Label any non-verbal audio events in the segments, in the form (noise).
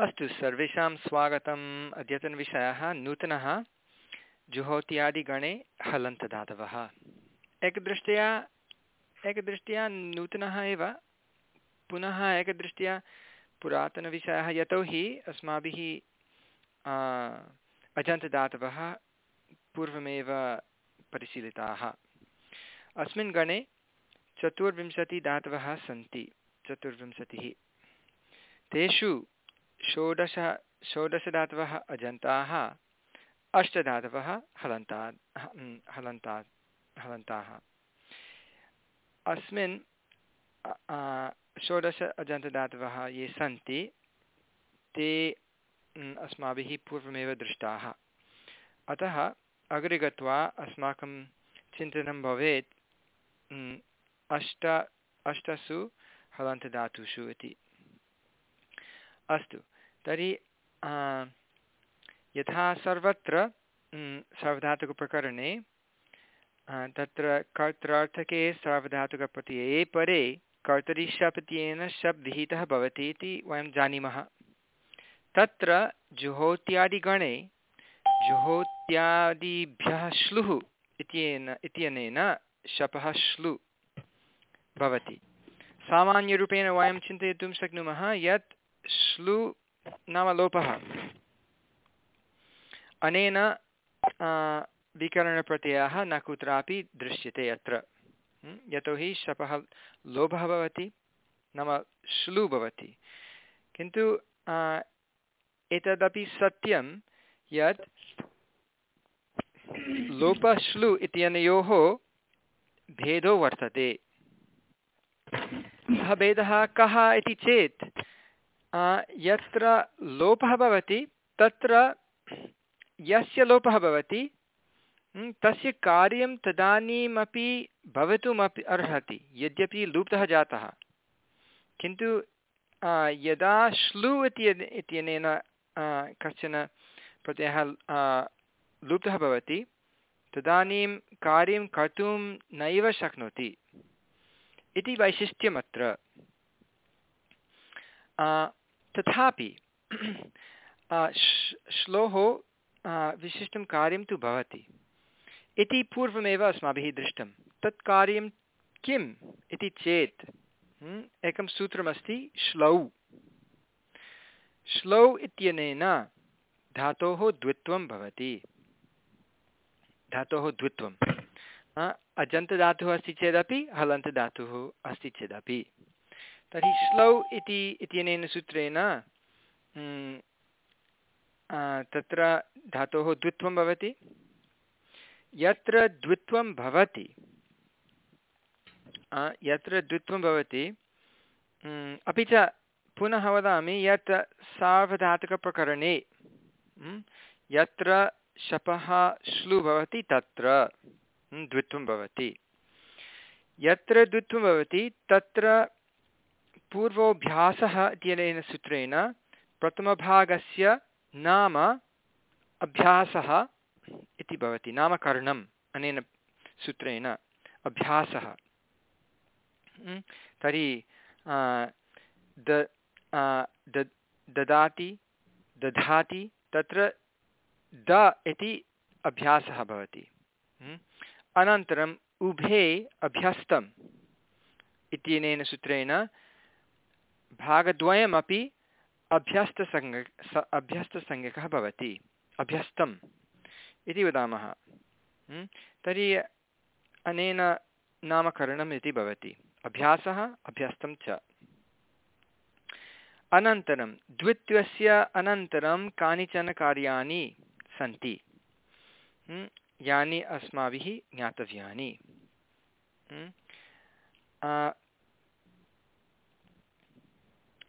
अस्तु, सर्वेषां स्वागतम्। अद्यतनविषयः नूतनः जुहोत्यादिगणे हलन्तदातवः एकदृष्ट्या एकदृष्ट्या नूतनः एव, पुनः एकदृष्ट्या पुरातनविषयः यतोहि अस्माभिः अजन्तदातवः पूर्वमेव परिशीलिताः। अस्मिन् गणे चतुर्विंशतिदातवः सन्ति। चतुर्विंशतिः। तेषु षोडश, षोडशधातवः अजन्ताः, अष्टधातवः हलन्ता हलन्ता, हलन्ताः। अस्मिन् षोडश अजन्तदातवः ये सन्ति, ते अस्माभिः पूर्वमेव दृष्टाः। अतः अग्रे गत्वा अस्माकं चिन्तनं भवेत् अष्ट, अष्टसु हलन्तदातुषु इति। अस्तु। तर्हि यथा सर्वत्र सार्वधातुकप्रकरणे तत्र कर्त्रार्थके सार्वधातुकप्रत्यये परे कर्तरि शप् इत्येन शप् विहितः भवति इति वयं जानीमः। तत्र जुहोत्यादिगणे, जुहोत्यादिभ्यः श्लुः इत्येन, इत्यनेन शपः श्लु भवति। सामान्यरूपेण वयं चिन्तयितुं शक्नुमः यत् श्लु नाम लोपः अनेन विकरणप्रत्ययः न कुत्रापि दृश्यते अत्र। यतोहि शपः लोभः भवति, नाम श्लु भवति। किन्तु एतदपि सत्यं यत् लोपश्लु इत्यनयोः भेदो वर्तते। सः भेदः कः इति चेत् यत्र लोपः भवति, तत्र यस्य लोपः भवति तस्य कार्यं तदानीमपि भवितुमपि अर्हति, यद्यपि लुप्तः जातः। किन्तु यदा श्लु इति इत्यनेन कश्चन प्रत्ययः लुप्तः भवति, तदानीं कार्यं कर्तुं नैव शक्नोति इति वैशिष्ट्यम् अत्र तथापि (clears throat) श्लोः विशिष्टं कार्यं तु भवति। इति पूर्वमेव अस्माभिः दृष्टं। तत् कार्यं किम् इति चेत् एकं सूत्रमस्ति श्लौ। श्लौ इत्यनेन धातोः द्वित्वं भवति। धातोः द्वित्वं। अजन्तधातुः अस्ति चेदपि, हलन्तधातुः अस्ति चेदपि। तर्हि श्लौ इति इत्यनेन सूत्रेण तत्र धातोः द्वित्वं भवति। यत्र द्वित्वं भवति यत्र द्वित्वं भवति अपि च पुनः वदामि यत् सार्वधातुकप्रकरणे यत्र शपः श्लु भवति, तत्र द्वित्वं भवति। यत्र द्वित्वं भवति, तत्र पूर्वोऽभ्यासः इत्यनेन सूत्रेण प्रथमभागस्य नाम अभ्यासः इति भवति, नामकरणम् अनेन सूत्रेण अभ्यासः। तर्हि द ददाति, दधाति, तत्र द इति अभ्यासः भवति। अनन्तरम् उभे अभ्यस्तम् इत्यनेन सूत्रेण भागद्वयमपि अभ्यस्तसंज्ञ अभ्यस्तसंज्ञकः भवति। अभ्यस्तम् इति वदामः। तर्हि अनेन नामकरणम् इति भवति। अभ्यासः अभ्यस्तं च। अनन्तरं, द्वित्वस्य अनन्तरं कानिचन कार्याणि सन्ति? यानि अस्माभिः ज्ञातव्यानि।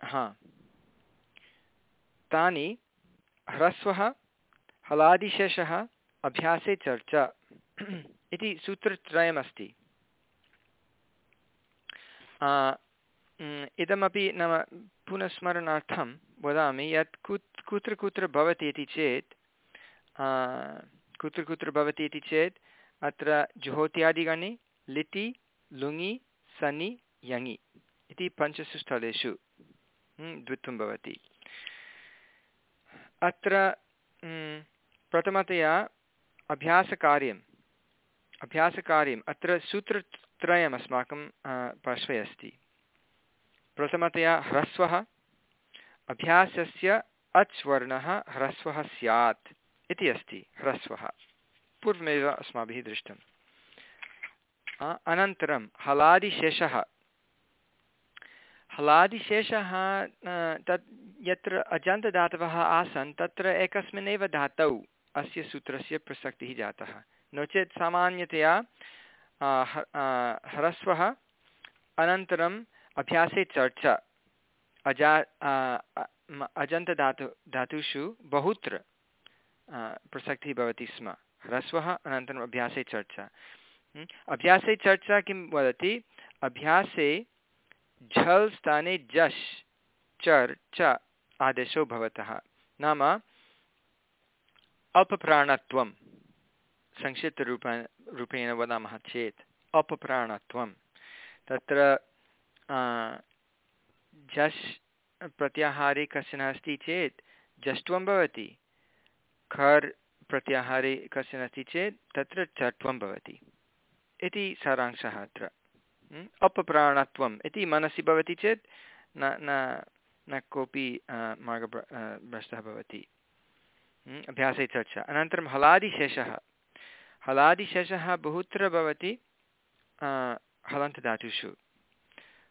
हा। तानि ह्रस्वः, हलादिशेषः, अभ्यासे चर्चा। इति सूत्रत्रयमस्ति। इदमपि नाम पुनस्मरणार्थं वदामि यत् कुत्, कुत्र कुत्र भवति इति चेत् कुत्र कुत्र भवति इति चेत्, अत्र जुहोत्यादिगणे लिटि, लुङि, सनि, यङि इति पञ्चसु स्थलेषु। द्वित्वं भवति। अत्र प्रथमतया अभ्यासकार्यम्। अभ्यासकार्यम्। अत्र सूत्रत्रयम् अस्माकं पार्श्वे अस्ति। प्रथमतया ह्रस्वः। अभ्यासस्य अच् वर्णः ह्रस्वः स्यात् इति अस्ति, ह्रस्वः। पूर्वमेव अस्माभिः दृष्टम्। अनन्तरं हलादिशेषः। हलादिशेषः तत् यत्र अजन्तदातवः आसन्, तत्र एकस्मिन्नेव धातौ अस्य सूत्रस्य प्रसक्तिः जातः। नो चेत् सामान्यतया ह्रस्वः, अनन्तरम् अभ्यासे चर्चा, अजा अजन्तधातु धातुषु बहुत्र प्रसक्तिः भवति स्म। ह्रस्वः, अनन्तरम् अभ्यासे चर्चा। अभ्यासे चर्चा किं वदति? अभ्यासे झल् स्थाने जश्, चर्, च आदेशो भवतः। नाम अपप्राणत्वं। संक्षिप्तरूपेण रूपेण वदामः चेत्, अपप्राणत्वं। तत्र झस् प्रत्याहारे कश्चन अस्ति चेत्, जष्ट्वं भवति। खर् प्रत्याहारे कश्चन अस्ति चेत्, तत्र चत्वं भवति। इति सारांशः अत्र। अपप्राणत्वम्। इति मनसि भवति चेत् न न न कोऽपि मार्ग भ्रष्टः भवति। अभ्यासे चर्चा। अनन्तरं हलादिशेषः। हलादिशेषः बहुत्र भवति हलन्तधातुषु।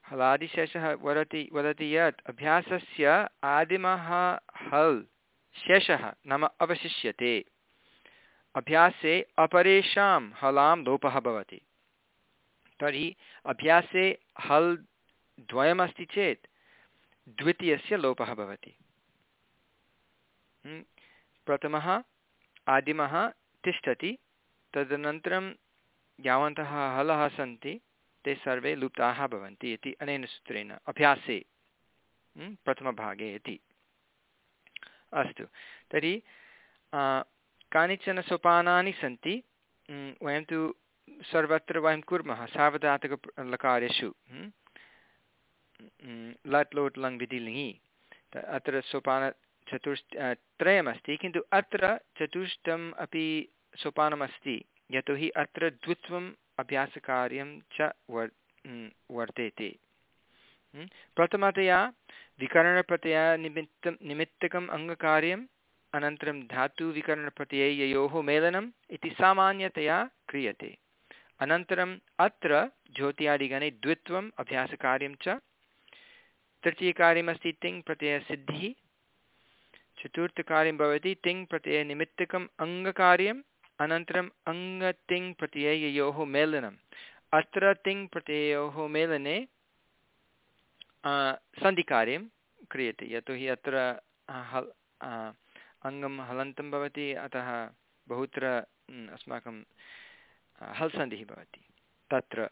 हलादिशेषः वदति वदति यत् अभ्यासस्य आदिमः हल् शेषः नाम अवशिष्यते। अभ्यासे अपरेषां हलां लोपः भवति। तर्हि अभ्यासे हल् द्वयमस्ति चेत् द्वितीयस्य लोपः भवति। प्रथमः आदिमः तिष्ठति, तदनन्तरं यावन्तः हलः सन्ति, ते सर्वे लुप्ताः भवन्ति इति अनेन सूत्रेण अभ्यासे प्रथमभागे इति। अस्तु, तर्हि कानिचन सोपानानि सन्ति वयं तु सर्वत्र वयं कुर्मः सार्वधातुकलकारेषु लट् लोट् लङ् विधि लिङि। अत्र सोपानचतुष् त्रयमस्ति, किन्तु अत्र चतुष्टम् अपि सोपानमस्ति, यतोहि अत्र द्वित्वम् अभ्यासकार्यं च वर् वर्तेते। प्रथमतया विकरणप्रत्ययनिमित्तं निमित्तकम् अङ्गकार्यम्, अनन्तरं धातुविकरणप्रत्यययोः मेलनम् इति सामान्यतया क्रियते। अनन्तरम् अत्र ज्योत्यादिगणे द्वित्वम् अभ्यासकार्यं च। तृतीयकार्यमस्ति तिङ् प्रत्ययसिद्धिः चतुर्थकार्यं भवति तिङ् प्रत्ययनिमित्तकम् अङ्गकार्यम्। अनन्तरम् अङ्गतिङ् मेलनम्। अत्र तिङ् मेलने सन्धिकार्यं क्रियते। यतोहि अत्र हल् अङ्गं हलन्तं भवति। अतः बहुत्र अस्माकं हल् सन्धिः भवति। तत्र।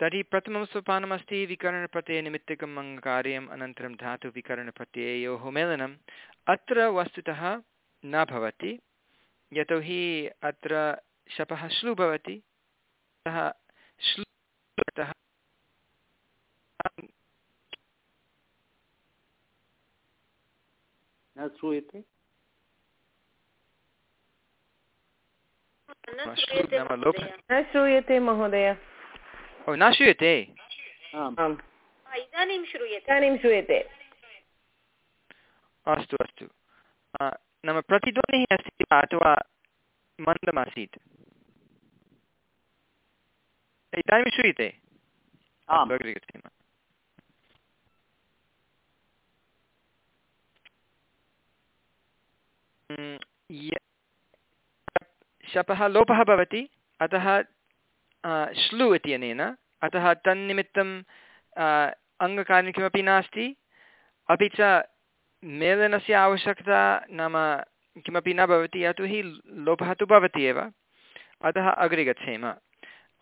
तर्हि प्रथमं सोपानमस्ति विकरणप्रत्ययनिमित्तकम् अङ्गकार्यम्, अनन्तरं धातुविकरणप्रत्यययोः मेलनम्। अत्र वस्तुतः न भवति। यतोहि अत्र शपः श्लु भवति। अतः श्लु श्रूयते। न श्रूयते महोदय ओ न श्रूयते इदानीं श्रूयते इदानीं श्रूयते अस्तु अस्तु नाम प्रतिध्वनिः अस्ति वा अथवा मन्दमासीत् इदानीं श्रूयते शपः लोपः भवति, अतः श्लु इत्यनेन अतः तन्निमित्तं अङ्गकार्यं किमपि नास्ति। अपि च मेलनस्य आवश्यकता नाम किमपि न भवति यतोहि लोपः तु भवति एव। अतः अग्रे गच्छेम।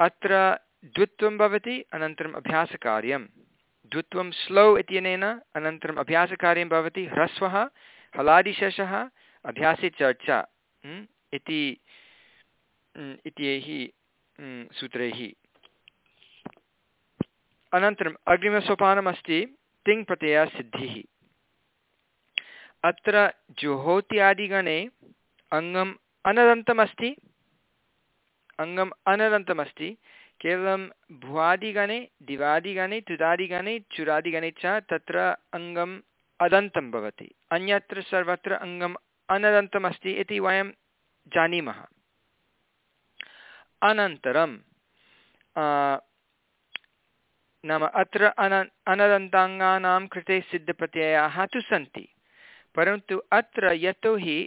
अत्र द्वित्वं भवति, अनन्तरम् अभ्यासकार्यं। द्वित्वं स्लौ इत्यनेन अनन्तरम् अभ्यासकार्यं भवति ह्रस्वः, हलादिशेषः, अभ्यासे चर्चा इति इत्यैः सूत्रैः अनन्तरम् अग्रिमसोपानमस्ति तिङ्प्रत्ययसिद्धिः अत्र जुहोत्यादिगणे अङ्गम् अनदन्तमस्ति अङ्गम् अनदन्तमस्ति, केवलं भुवादिगणे, दिवादिगणे तुदादिगणे चुरादिगणे च तत्र अङ्गम् अदन्तं भवति। अन्यत्र सर्वत्र अङ्गम् अनदन्तमस्ति इति वयं जानीमः। अनन्तरं नाम अत्र अन, अनदन्ताङ्गानां कृते सिद्धप्रत्ययाः तु सन्ति, परन्तु अत्र यतोहि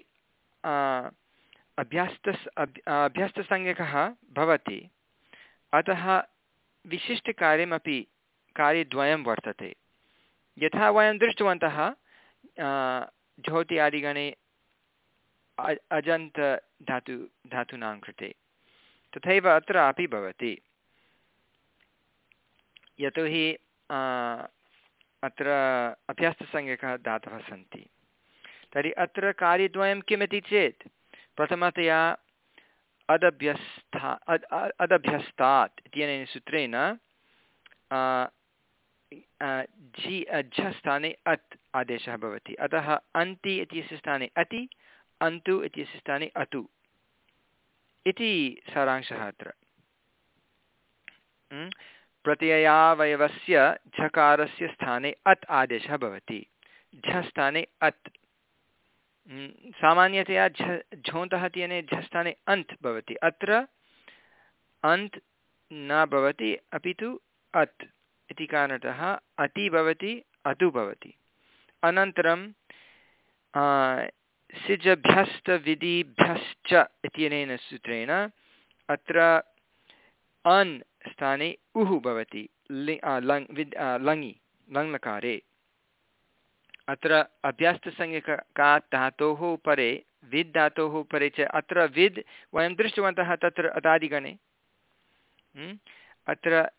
अभ्यास्तस् अभ्यस्तसंज्ञकः भवति, अतः विशिष्टकार्यमपि कार्यद्वयं वर्तते। यथा वयं दृष्टवन्तः ज्योति आदिगणे अजन्तधातु धातूनां कृते। तथैव अत्रापि भवति। यतोहि अत्र अभ्यस्तसंज्ञकः धातवः सन्ति। तर्हि अत्र कार्यद्वयं किमिति चेत्, प्रथमतया अदभ्यस्था, अद् अदभ्यस्तात् इत्यनेन सूत्रेण झि झस्थाने अत् आदेशः भवति। अतः अन्ति इत्यस्य स्थाने अति, अन्तु इत्यस्य स्थाने अतु। इति सारांशः अत्र। प्रत्ययावयवस्य झकारस्य स्थाने अत् आदेशः भवति। झस्थाने अत्। सामान्यतया झ, झोन्तः इत्यने झस्थाने अन्त् भवति। अत्र अन्त् न भवति, अपि तु अत् इति कारणतः अति भवति, अतु भवति। अनन्तरं सिजभ्यस्तविधिभ्यश्च इत्यनेन सूत्रेण अत्र अन् स्थाने उः भवति लङ्, विद् लङि, लङ्लकारे। अत्र अभ्यस्तसंज्ञकात् धातोः परे विद् धातोः परे च अत्र विद् वयं दृष्टवन्तः तत्र अदादिगणे। अत्र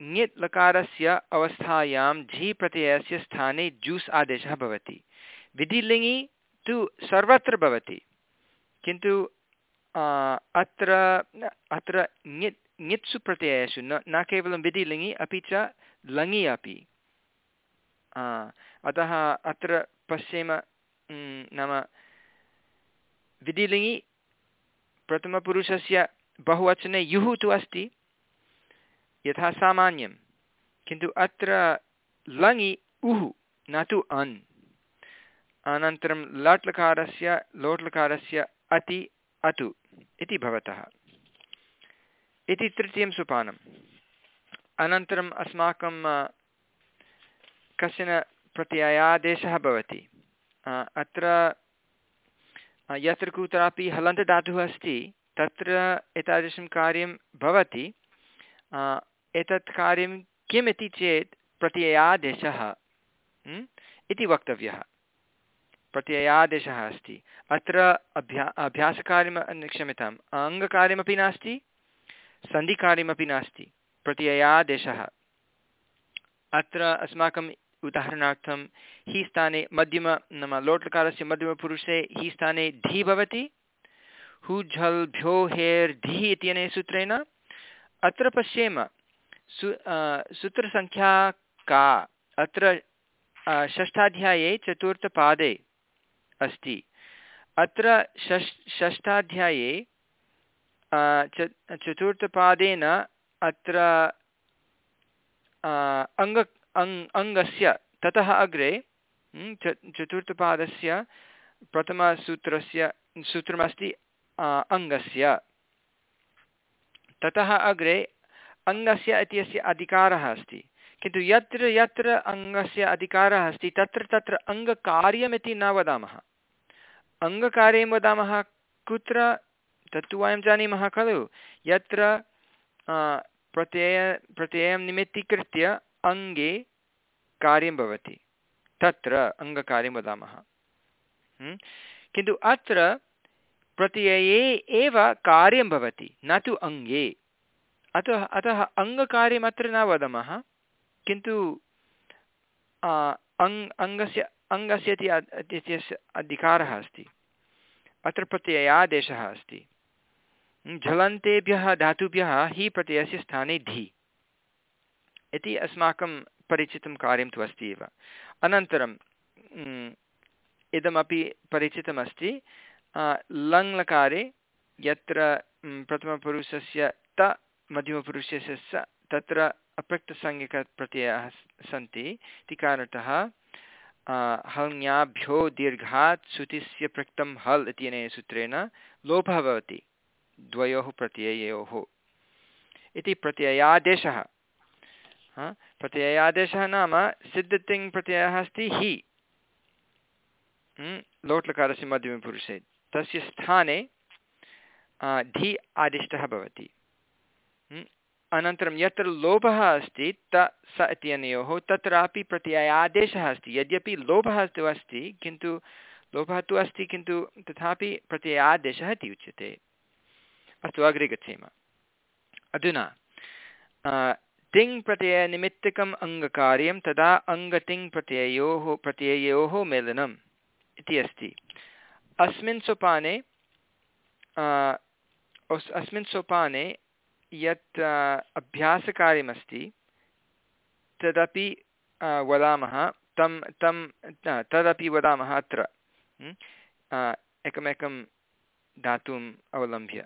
ङित् लकारस्य अवस्थायां झि प्रत्ययस्य स्थाने जूस् आदेशः भवति। विधिलिङि तु सर्वत्र भवति। किन्तु अत्र अत्र ङित् ङित्सु प्रत्ययेषु न न केवलं विधिलिङि अपि च लङि अपि। अतः अत्र पश्येम नाम विधिलिङि प्रथमपुरुषस्य बहुवचने युः तु अस्ति, यथा सामान्यं। किन्तु अत्र लङि उः, न तु अन्। अनन्तरं लट् लकारस्य लोट् लकारस्य अति, अतु इति भवतः। इति तृतीयं सोपानम्। अनन्तरम् अस्माकं कश्चन प्रत्ययादेशः भवति। अत्र यत्र कुत्रापि हलन्तदातुः अस्ति, तत्र एतादृशं कार्यं भवति। एतत् कार्यं किम् इति चेत् प्रत्ययादेशः इति वक्तव्यः। प्रत्ययादेशः अस्ति। अत्र अभ्या अभ्यासकार्यं क्षम्यताम् अङ्गकार्यमपि नास्ति, सन्धिकार्यमपि नास्ति। प्रत्ययादेशः। अत्र अस्माकम् उदाहरणार्थं, हि स्थाने मध्यम, नाम लोट्लकारस्य मध्यमपुरुषे हि स्थाने धी भवति। हु झल् भ्यो हेर् धिः इत्यनेन सूत्रेण। अत्र पश्येम, सु सूत्रसङ्ख्या का? अत्र षष्ठाध्याये चतुर्थपादे अस्ति। अत्र षष्, षष्ठाध्याये च चतुर्थपादेन अत्र अङ्ग, अङ्, अङ्गस्य ततः अग्रे च चतुर्थपादस्य प्रथमसूत्रस्य, सूत्रमस्ति अङ्गस्य। ततः अग्रे अङ्गस्य इत्यस्य अधिकारः अस्ति। किन्तु यत्र यत्र अङ्गस्य अधिकारः अस्ति, तत्र तत्र अङ्गकार्यमिति न वदामः। अङ्गकार्यं वदामः कुत्र? तत्तु वयं जानीमः खलु। यत्र प्रत्यय, प्रत्ययं निमित्तीकृत्य अङ्गे कार्यं भवति। तत्र अङ्गकार्यं वदामः। किन्तु अत्र प्रत्यये एव कार्यं भवति, न तु अङ्गे। अतः अतः अङ्गकार्यम् अत्र न वदामः। किन्तु अङ्, अङ्गस्य अङ्गस्य इत्यस्य अधिकारः अस्ति। अत्र प्रत्ययादेशः अस्ति। झलन्तेभ्यः धातुभ्यः हि प्रत्ययस्य स्थाने धि। इति अस्माकं परिचितं कार्यं तु अस्ति एव। अनन्तरं इदमपि परिचितमस्ति। लङ्लकारे यत्र प्रथमपुरुषस्य त, मध्यमपुरुषस्य स, तत्र अपृक्तसंज्ञकप्रत्ययाः सन्ति। इति कारणतः हङ्याभ्यो दीर्घात् श्रुतिस्य पृक्तं हल् इत्यनेन सूत्रेण लोपः भवति। द्वयोः प्रत्यययोः। इति प्रत्ययादेशः। प्रत्ययादेशः नाम सिद्धतिङ् प्रत्ययः अस्ति हि। लोट्लकारस्य मध्यमपुरुषे। तस्य स्थाने धि आदिष्टः भवति। अनन्तरं यत्र लोभः अस्ति, त स इत्यनयोः तत्रापि प्रत्ययादेशः अस्ति। यद्यपि लोभः तु अस्ति, किन्तु लोभः तु अस्ति, किन्तु तथापि प्रत्ययादेशः इति उच्यते। अस्तु, अग्रे गच्छेम। अधुना तिङ् प्रत्ययनिमित्तकम् अङ्गकार्यं तदा अङ्गतिङ् प्रत्ययोः मेलनम् इति अस्ति। अस्मिन् सोपाने अस्मिन् सोपाने यत् अभ्यासकार्यमस्ति, तदपि वदामः, तं तं तदपि वदामः अत्र एकमेकं धातुम् अवलम्ब्य।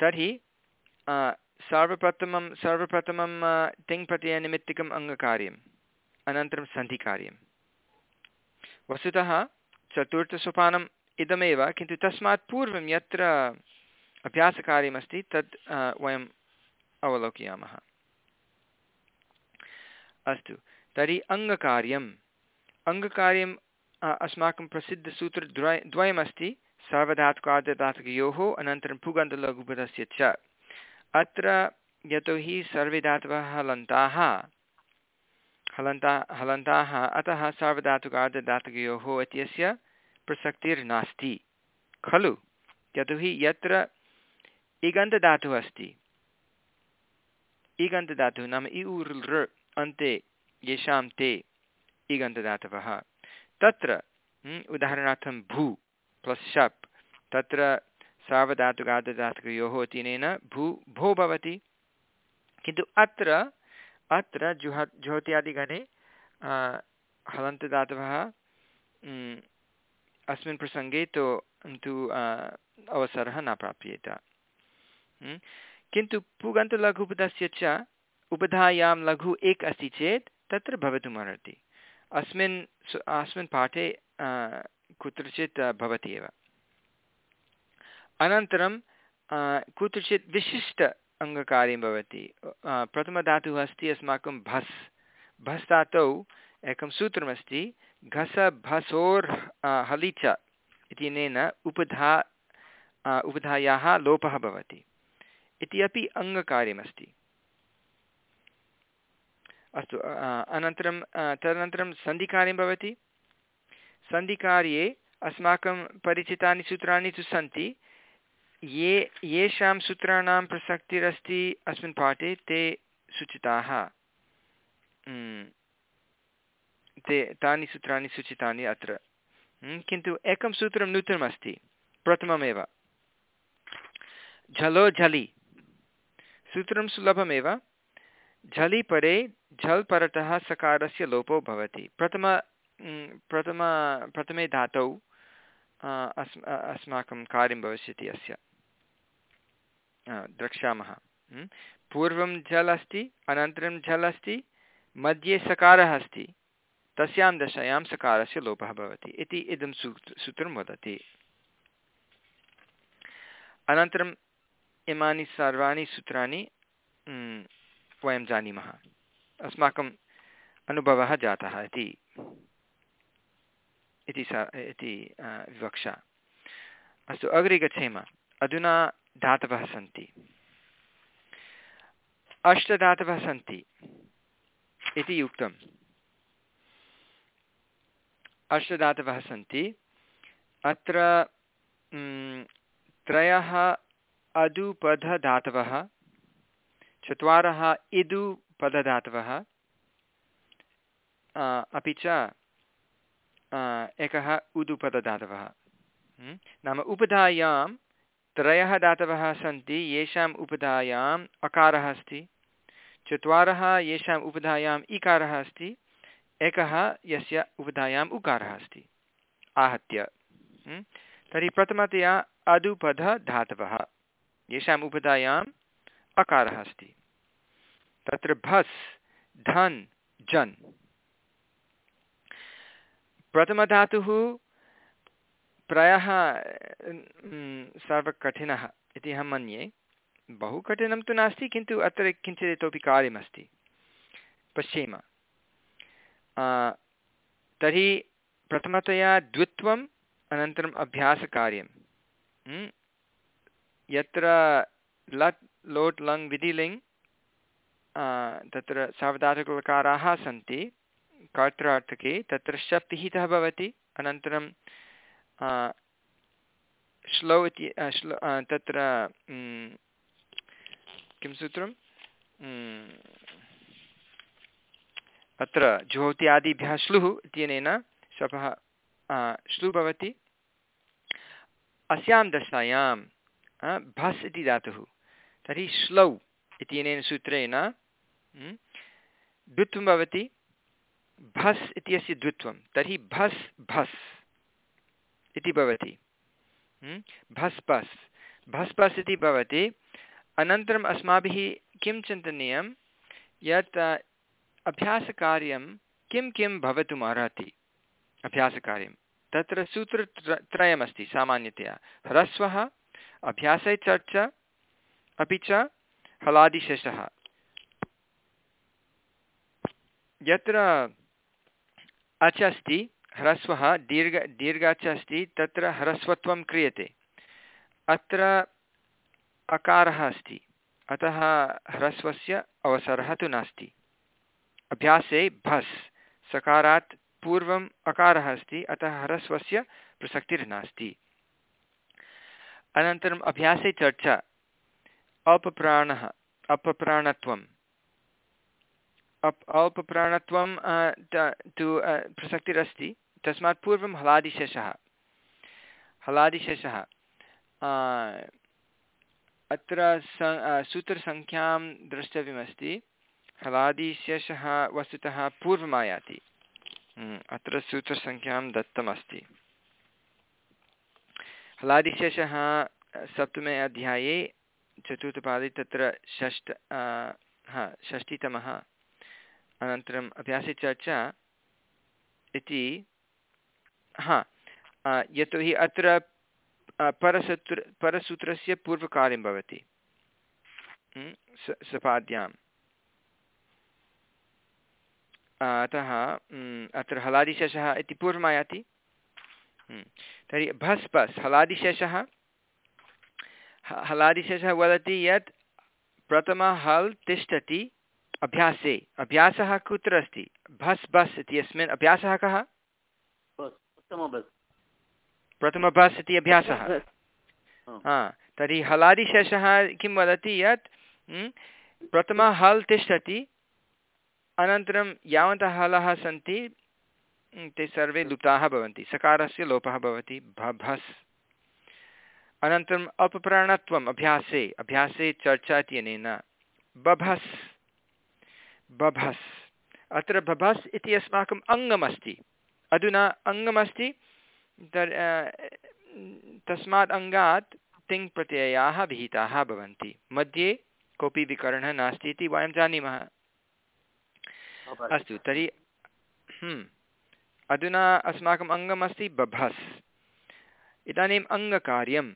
तर्हि सर्वप्रथमं सर्वप्रथमं तिङ्प्रत्ययनिमित्तिकम् अङ्गकार्यम्, अनन्तरं सन्धिकार्यं वस्तुतः, चतुर्थसोपानम् इदमेव, किन्तु तस्मात् पूर्वं यत्र अभ्यासकार्यमस्ति तत् वयम् अवलोकयामः। अस्तु, तर्हि अङ्गकार्यम्। अङ्गकार्यम् अस्माकं प्रसिद्धसूत्रद्वय द्वयमस्ति सार्वधातुकार्धधातुकयोः अनन्तरं पुगन्तलघुपदस्य च। अत्र यतोहि सर्वे धातवः हलन्ताः, हलन्ता, हलन्ताः, अतः सार्वधातुकार्धधातुकयोः इत्यस्य प्रसक्तिर्नास्ति। खलु, यतोहि यत्र इगन्तधातुः अस्ति इगन्तधातुः नाम इ अन्ते येषां ते इगन्तधातवः तत्र उदाहरणार्थं भू प्लस् शप् तत्र सावधातुकादधातुकयोः तिनेन भू भो भवति किन्तु अत्र अत्र जुह ज्योत्यादिगणे हलन्तदातवः अस्मिन् प्रसङ्गे तु तु अवसरः न प्राप्येत किन्तु पुगन्तलघुपदस्य च उपधायां लघु एक अस्ति चेत् तत्र भवितुमर्हति अस्मिन् अस्मिन् पाठे कुत्रचित् भवति एव। अनन्तरं कुत्रचित् विशिष्ट अङ्गकार्यं भवति। प्रथमधातुः अस्ति अस्माकं भस्। भस् धातौ एकं सूत्रमस्ति, घस, भसोर् हलि च इत्यनेन उपधा उपधायाः लोपः भवति। इति अपि अङ्गकार्यमस्ति। अस्तु अनन्तरं तदनन्तरं सन्धिकार्यं भवति। सन्धिकार्ये अस्माकं परिचितानि सूत्राणि तु सन्ति। ये, येषां सूत्राणां प्रसक्तिरस्ति अस्मिन् पाठे ते सूचिताः। ते, तानि सूत्राणि सूचितानि अत्र। किन्तु एकं सूत्रं नूतनमस्ति। प्रथममेव। झलो झलि। सूत्रं सुलभमेव। झलि परे, झल् परतः सकारस्य लोपो भवति। प्रथम प्रथम, प्रथमे धातौ अस् अस्माकं कार्यं भविष्यति अस्य। द्रक्ष्यामः। पूर्वं झल् अस्ति, अनन्तरं झल् अस्ति, मध्ये सकारः अस्ति। तस्यां दशायां सकारस्य लोपः भवति। इति इदं सूत्रं वदति। अनन्तरं इमानि सर्वाणि सूत्राणि वयं जानीमः। अस्माकम् अनुभवः जातः इति। इति सा, इति विवक्षा। अस्तु, अग्रे गच्छेम। अधुना धातवः सन्ति। अष्टधातवः सन्ति। इति उक्तम्। अष्टधातवः सन्ति। अत्र त्रयः अदुपधधातवः चत्वारः इदुपधधातवः अपि च एकः उदुपदधातवः नाम उपधायां त्रयः धातवः सन्ति, येषाम् उपधायाम् अकारः अस्ति। चत्वारः, येषाम् उपधायाम् इकारः अस्ति। एकः, यस्य उपधायाम् उकारः अस्ति। आहत्य। तर्हि प्रथमतया अदुपध धातवः येषाम् उपधायाम् अकारः अस्ति। तत्र भस्, धन्, जन्। प्रथमधातुः प्रायः सर्वकठिनः इति अहं मन्ये। बहु कठिनं तु नास्ति, किन्तु अत्र किञ्चित् इतोपि कार्यमस्ति। पश्येम। तर्हि प्रथमतया द्वित्वम्, अनन्तरम् अभ्यासकार्यं यत्र लट् लोट् लङ् विधिलिङ् तत्र सावधातुकलकाराः सन्ति, कर्त्रार्थके, तत्र शप् पिहितः भवति, अनन्तरं श्लौ इति श्लो तत्र किं सूत्रं? अत्र ज्योत्यादिभ्यः श्लुः इत्यनेन शपः श्लु भवति। अस्यां दशायां भस् इति धातुः। तर्हि श्लौ इत्यनेन सूत्रेण द्वित्वं भवति, भस् इत्यस्य द्वित्वं। तर्हि भस् भस् इति भवति भस् भस्। भस् भस् इति भवति। अनन्तरम् अस्माभिः किं चिन्तनीयं? यत् अभ्यासकार्यं किं किं भवितुम् अर्हति? अभ्यासकार्यं। तत्र सूत्रत्रयमस्ति सामान्यतया। ह्रस्वः अभ्यासे चर्चा, अपि च हलादिशेषः। यत्र अच अस्ति, ह्रस्वः, दीर्घ दीर्घ अच अस्ति, तत्र ह्रस्वत्वं क्रियते। अत्र अकारः अस्ति, अतः ह्रस्वस्य अवसरः तु नास्ति। अभ्यासे भस्, सकारात् पूर्वम् अकारः अस्ति, अतः ह्रस्वस्य प्रसक्तिर्नास्ति। अनन्तरम् अभ्यासे चर्चा। अपप्राणः, अपप्राणत्वम्। अप् अपप्राणत्वं तु प्रसक्तिरस्ति। तस्मात् पूर्वं हलादिशेषः। हलादिशेषः। अत्र सूत्रसङ्ख्यां द्रष्टव्यमस्ति। हलादिशेषः वस्तुतः पूर्वमायाति। अत्र सूत्रसङ्ख्यां दत्तमस्ति। हलादिशेषः सप्तमे अध्याये, चतुर्थपादे तत्र षष्ठ हा षष्टितमः अनन्तरम् अभ्यासे चर्चा इति, हा यतोहि अत्र परसूत्र परसूत्रस्य पूर्वकार्यं भवति सपाद्याम्। अतः अत्र हलादिशेषः इति पूर्वमायाति तर्हि भस् भस् हलादिशेषः। हलादिशेषः वदति यत् प्रथमः हल् तिष्ठति अभ्यासे। अभ्यासः कुत्र अस्ति? भस् बस् इत्यस्मिन् अभ्यासः कः? प्रथमभस् इति अभ्यासः। हा। तर्हि हलादिशेषः किं वदति यत् प्रथमः हल् तिष्ठति अनन्तरं यावन्तः हलः सन्ति ते सर्वे लुप्ताः भवन्ति सकारस्य लोपः भवति भभस्। अनन्तरम् अपप्राणत्वम् अभ्यासे अभ्यासे चर्चा इत्यनेन बभस्। बभस्। अत्र बभस् इति अस्माकम् अङ्गमस्ति। अधुना अङ्गमस्ति तर् तस्मात् अङ्गात् तिङ् प्रत्ययाः विहिताः भवन्ति। मध्ये कोऽपि विकरणः नास्ति इति वयं जानीमः। अस्तु तर्हि हम्म, अधुना अस्माकम् अङ्गमस्ति बभस्। इदानीम् अङ्गकार्यम्।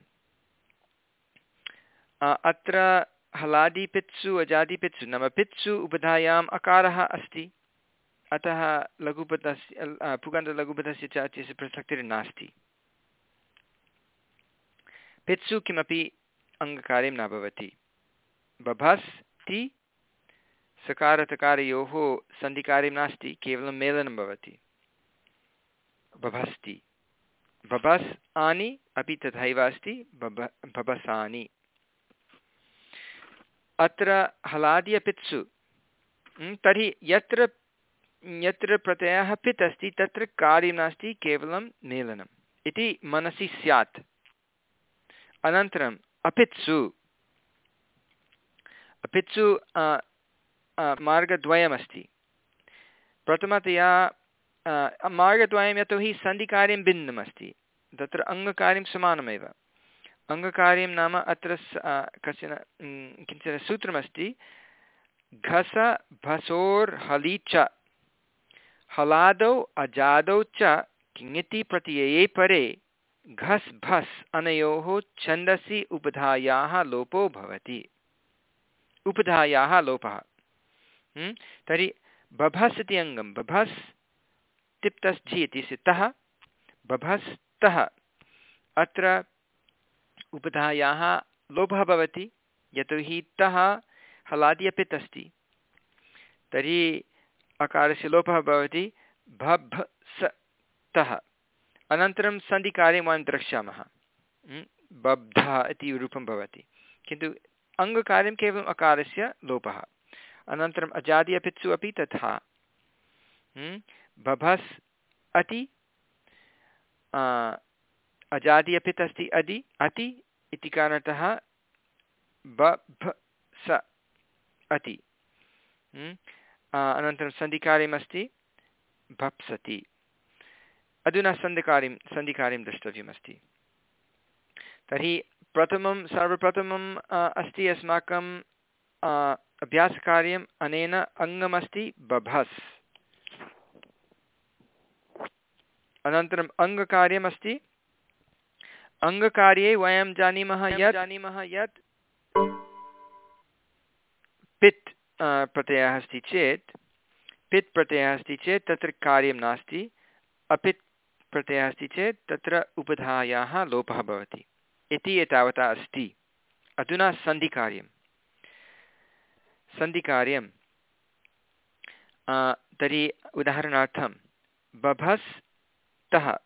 अत्र हलादिपित्सु, अजादिपित्सु, नाम पित्सु उपधायाम् अकारः अस्ति। अतः लघुपथस्य पुगन्तलघुपथस्य च इत्यस्य प्रसक्तिर्नास्ति। पित्सु किमपि अङ्गकार्यं न भवति। बभस् ति सकारतकारयोः सन्धिकार्यं नास्ति, केवलं मेलनं भवति। बभस्ति। बभस् आनि अपि तथैव अस्ति, बभ, बभसानि। अत्र हलादि अपित्सु तर्हि यत्र यत्र प्रत्ययः पित् अस्ति, तत्र कार्यं नास्ति, केवलं मेलनम्। इति मनसि स्यात्। अनन्तरम् अपित्सु अपित्सु मार्गद्वयमस्ति। प्रथमतया मार्गद्वयं यतोहि सन्धिकार्यं भिन्नमस्ति। तत्र अङ्गकार्यं समानमेव। अङ्गकार्यं नाम अत्र कश्चन किंचन सूत्रमस्ति। घस भसोर्हलि च। हलादौ, अजादौ च, किङति प्रत्यये परे। घस्, भस्, अनयोः, छन्दसि, उपधायाः, लोपो भवति। उपधायाः, लोपः। तर्हि बभस् इति अङ्गं। बभस् तिप्तस् झि इति सिद्धः बभस्तः। अत्र उपधायाः लोभः भवति यतोहि तः हलादि अपि अस्ति तर्हि अकारस्य लोपः भवति भभ स तः अनन्तरं सन्धिकार्यं वयं द्रक्ष्यामः बब्धः इति रूपं भवति। किन्तु अङ्गकार्यं केवलम् अकारस्य लोपः अनन्तरम् अजादि अपित्सु अपि तथा। बभस् अति अजादि अपित् अस्ति अदि, अति इति कारणतः ब स, अति। अनन्तरं सन्धिकार्यमस्ति, भप्सति। अधुना सन्धिकार्यं सन्धिकार्यं द्रष्टव्यमस्ति। तर्हि प्रथमं सर्वप्रथमम् अस्ति अस्माकं अभ्यासकार्यम् अनेन अङ्गमस्ति बभस्। अनन्तरम् अङ्गकार्यमस्ति अङ्गकार्ये वयं जानीमः यत् जानीमः यत् पित् प्रत्ययः अस्ति चेत् पित् प्रत्ययः अस्ति चेत् तत्र कार्यं नास्ति अपित् प्रत्ययः अस्ति चेत् तत्र उपधायाः लोपः भवति। इति एतावता अस्ति। अधुना सन्धिकार्यं सन्धिकार्यं तर्हि उदाहरणार्थं बभस्तः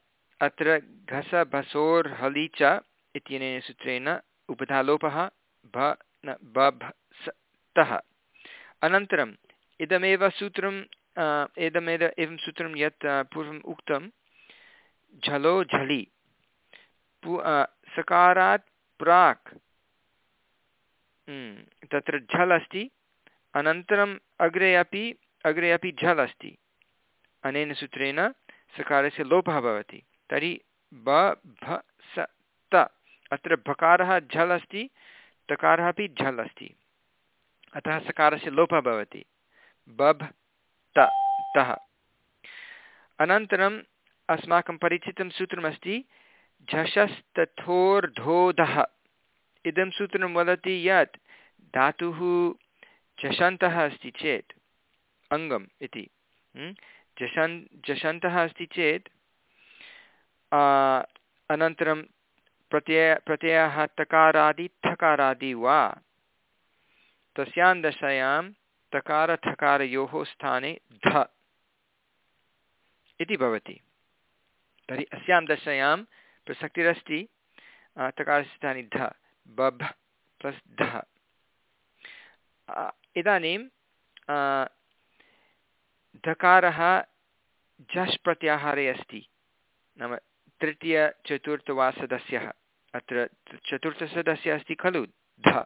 अत्र घस भसोर्हलि च इत्यनेन सूत्रेण उपधालोपः भ न बभस्तः अनन्तरम् इदमेव सूत्रम् इदमेव, एवं सूत्रं यत् पूर्वम् उक्तं, झलो झलि। सकारात् प्राक् तत्र झल् अस्ति, अनन्तरम् अग्रे अपि अग्रे अपि झल् अस्ति। अनेन सूत्रेण सकारस्य लोपः भवति। तर्हि ब, भ, स, त, अत्र भकारः झल् अस्ति, तकारः अपि झल् अस्ति। अतः सकारस्य लोपः भवति। बभ् त, तः। अनन्तरं अस्माकं परिचितं सूत्रमस्ति, झषस्तथोर्धोधः। इदं सूत्रं वदति यत् धातुः झषन्तः अस्ति चेत्, अङ्गम् इति। झषन् झषन्तः अस्ति चेत् अनन्तरं प्रत्यय प्रत्ययः तकारादि थकारादि वा, तस्यां दशायां तकारथकारयोः स्थाने ध इति भवति। तर्हि अस्यां दशायां प्रसक्तिरस्ति तकारस्थानि ध, बभ प्लस् धः। इदानीं धकारः झष् प्रत्याहारे अस्ति। नाम तृतीयचतुर्थवा सदस्यः अत्र चतुर्थसदस्यः अस्ति खलु? ध।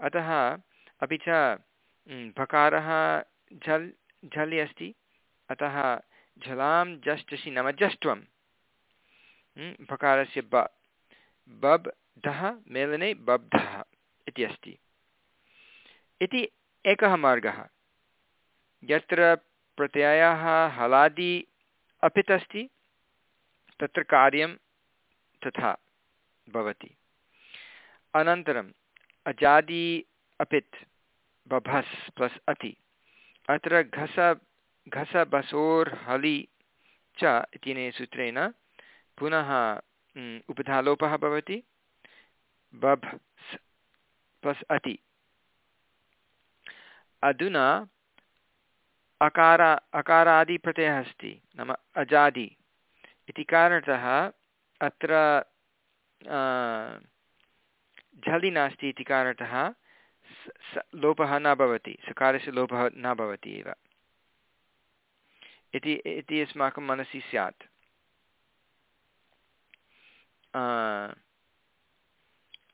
अतः अपि च भकारः झल्, झलि अस्ति। अतः झलां जष्टसि नाम जष्ट्वं भकारस्य ब। बब् धः, मेलने बब्धः इति अस्ति। इति एकः मार्गः। यत्र प्रत्ययः हलादि अपित् अस्ति तत्र कार्यं तथा भवति। अनन्तरम्, अजादि अपित्, बभस् प्लस् अति। अत्र घस घस बसोर्हलि च इत्यनेन सूत्रेण पुनः उपधालोपः भवति। बभ् प्लस् अति। अधुना अकार, अकारादिप्रत्ययः अस्ति, नाम अजादि। इति कारणतः अत्र झलि नास्ति इति कारणतः लोपः न भवति, सकारस्य लोपः न भवति एव। इति इति अस्माकं मनसि स्यात्।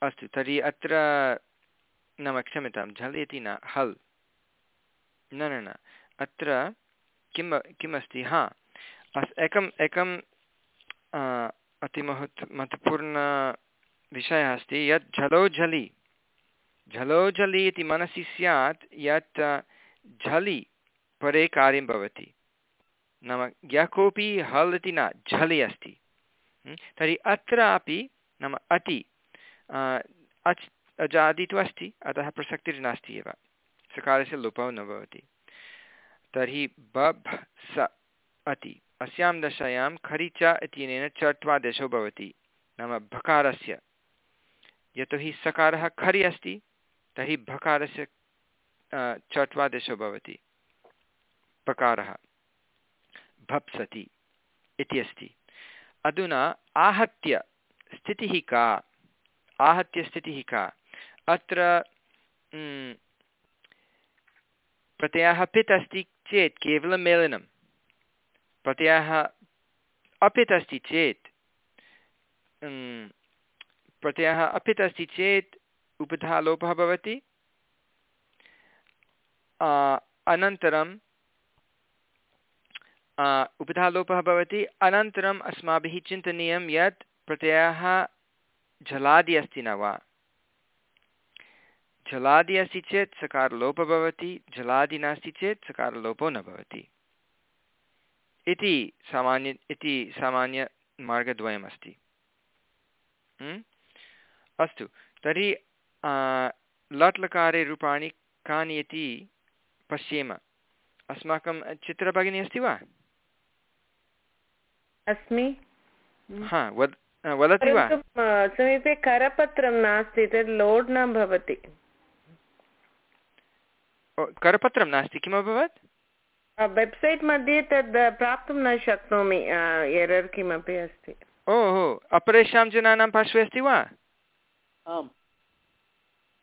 अस्तु, तर्हि अत्र, नाम क्षम्यतां, झल् इति न, हल्। न न न। अत्र किं किम् अस्ति हा। अस्, एकम् एकम् अतिमहत् महत्वपूर्णविषयः अस्ति यत् झलो झलि झलो झलि इति मनसि स्यात्, यत् झलि परे कार्यं भवति। नाम, यः कोऽपि हल् इति न, झलि अस्ति। तर्हि अत्रापि नाम, अति अच् अजादि तु अस्ति अतः प्रसक्तिर्नास्ति एव। सकारस्य लोपः न भवति। तर्हि बभ् स अति। अस्यां दशायां खरि च इत्यनेन चत्वादेशो भवति, नाम भकारस्य। यतोहि सकारः खरि अस्ति, तर्हि भकारस्य चत्वादेशो भवति। पकारः भप्सति इति अस्ति। अधुना आहत्य स्थितिः का? आहत्य स्थितिः का? अत्र प्रत्ययः पित् अस्ति चेत् केवलं मेलनं प्रत्ययः अपित् अस्ति चेत् प्रत्ययः अपित् अस्ति चेत् उपधा लोपः भवति अनन्तरं उपधालोपः भवति। अनन्तरम् अस्माभिः चिन्तनीयं यत् प्रत्ययः झलादि अस्ति न वा? झलादि अस्ति चेत् सकारलोपः भवति झलादि नास्ति चेत् सकारलोपो न भवति। इति सामान्य इति सामान्यमार्गद्वयमस्ति अस्तु तर्हि लट् लकारे रूपाणि कानि इति पश्येम। अस्माकं चित्रभगिनी अस्ति वा? अस्मि। हा वद् वदति वा? समीपे करपत्रं नास्ति तद् लोड् न भवति। करपत्रं नास्ति किमभवत्? वेब्सैट् मध्ये तद् प्राप्तुं न शक्नोमि एरर् किमपि अस्ति। ओहो अपरेषां जनानां पार्श्वे अस्ति वा?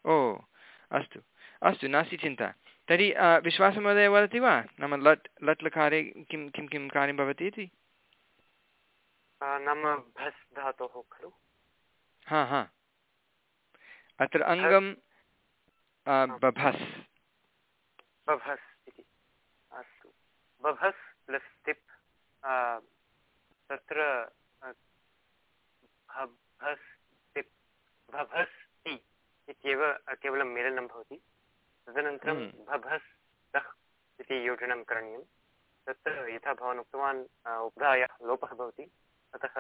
ओ अस्तु अस्तु नास्ति चिन्ता। तर्हि विश्वासमहोदय वदति वा? नाम लट् लट् लकारे किं किं किं कार्यं भवति इति? नाम भस् धातोः खलु। हा हा। अत्र अङ्गं बभस् बभस् इति अस्तु। बभस् प्लस् तिप् तत्र भस् तिप् भभस् ति इत्येव केवलं मेलनं भवति। तदनन्तरं भभस् तः इति योजनं करणीयं। तत्र यथा भवान् उक्तवान् लोपः भवति। अतः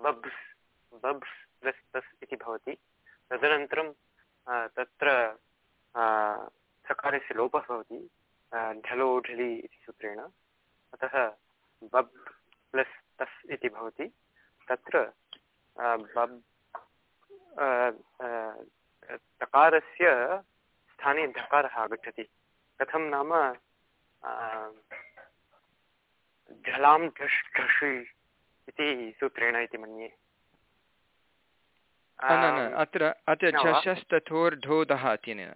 बब्स् बब्स् प्लस् तस् इति भवति। तदनन्तरं तत्र सकारस्य लोपः भवति ढलो ढलि इति सूत्रेण। अतः बब् प्लस् तस् इति भवति। तत्र बब् तकारस्य स्थाने धकारः आगच्छति। कथं नाम झलां ढष् ढषि इति सूत्रेण इति मन्ये। अत्र अत्र झषस्तथोर्धोदः इत्यनेन।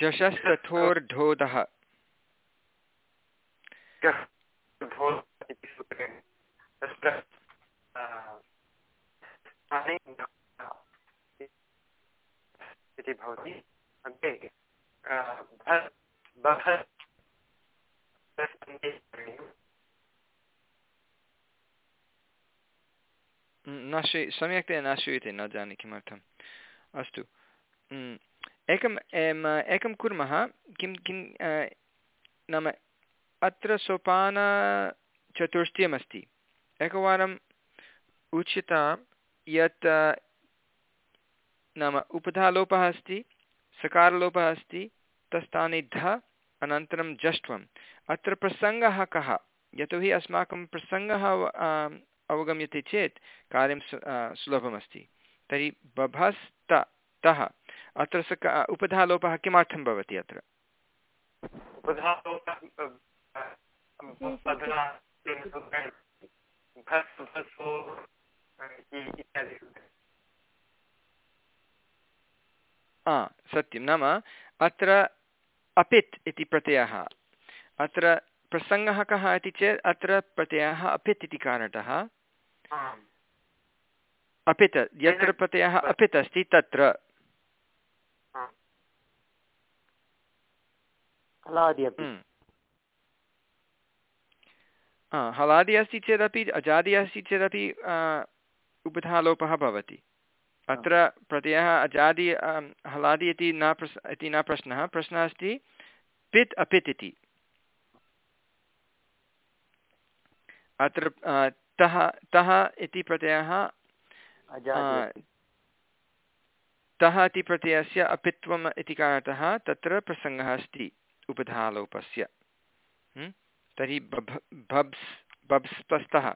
झषस्तथोर्धोदः। इति भवति अग्रे न श्रूय सम्यक्तया न श्रूयते न जाने किमर्थम् अस्तु एकम् एकं कुर्मः किं किं नाम अत्र सोपानचतुष्टयमस्ति एकवारम् उच्यतां यत् नाम उपधालोपः अस्ति सकारलोपः अस्ति तस्थाने ध अनन्तरं जष्ट्वम् अत्र प्रसङ्गः कः यतोहि अस्माकं प्रसङ्गः अवगम्यते चेत् कार्यं सुलभमस्ति। तर्हि बभस्त तः अत्र सक उपधालोपः किमर्थं भवति अत्र? सत्यं। नाम अत्र अपित् इति प्रत्ययः। अत्र प्रसङ्गः कः इति चेत् अत्र प्रत्ययः अपित् इति कारणतः अपित् यत्र प्रत्ययः अपित् अस्ति तत्र। हलादि हम्म। हलादि अस्ति चेदपि अजादि अस्ति चेदपि उपधालोपः भवति। अत्र प्रत्ययः अजादि हलादि इति न प्रश् इति न प्रश्नः। प्रश्नः अस्ति पित् अपित् इति। अत्र तः तः इति प्रत्ययः तः इति। प्रत्ययस्य अपित्वम् इति कारणतः तत्र प्रसङ्गः अस्ति उपधालोपस्य। तर्हि बभ भब्स् बब्स् प्लस्तः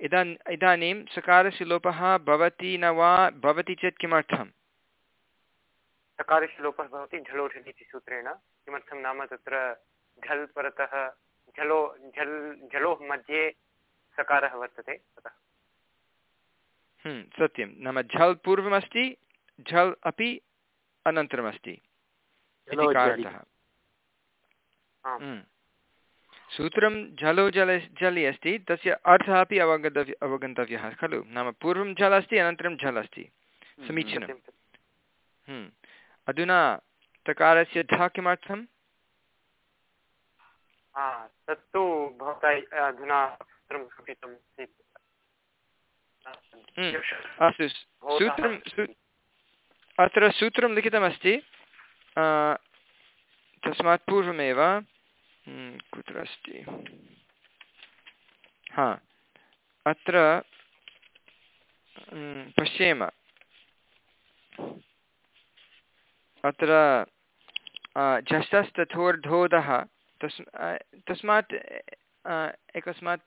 इदा इदानीं सकारस्य लोपः भवति न वा भवति चेत् किमर्थम्? सकारस्य लोपः भवति झलोढल् इति सूत्रेण। किमर्थं नाम तत्र झल् परतः झलो झल् झलोः मध्ये सकारः वर्तते। अतः। हम्म, सत्यं। नाम झल् पूर्वमस्ति झल् अपि अनन्तरमस्ति इति कारणतः। हम्म। सूत्रं झलो जल जलि अस्ति तस्य अर्थः अपि अवगन्तव्य अवगन्तव्यः खलु? नाम पूर्वं झल् अस्ति अनन्तरं झल् अस्ति। हम्म, समीचीनम् अधुना तकारस्य ध किमर्थम्? तत्तु भवता अधुना अस्तु सूत्रं अत्र सूत्रं लिखितमस्ति। तस्मात् पूर्वमेव। कुत्र अस्ति? हा। अत्र पश्येम। अत्र झस्तथोर्धोदः तस् तस्मात् एकस्मात्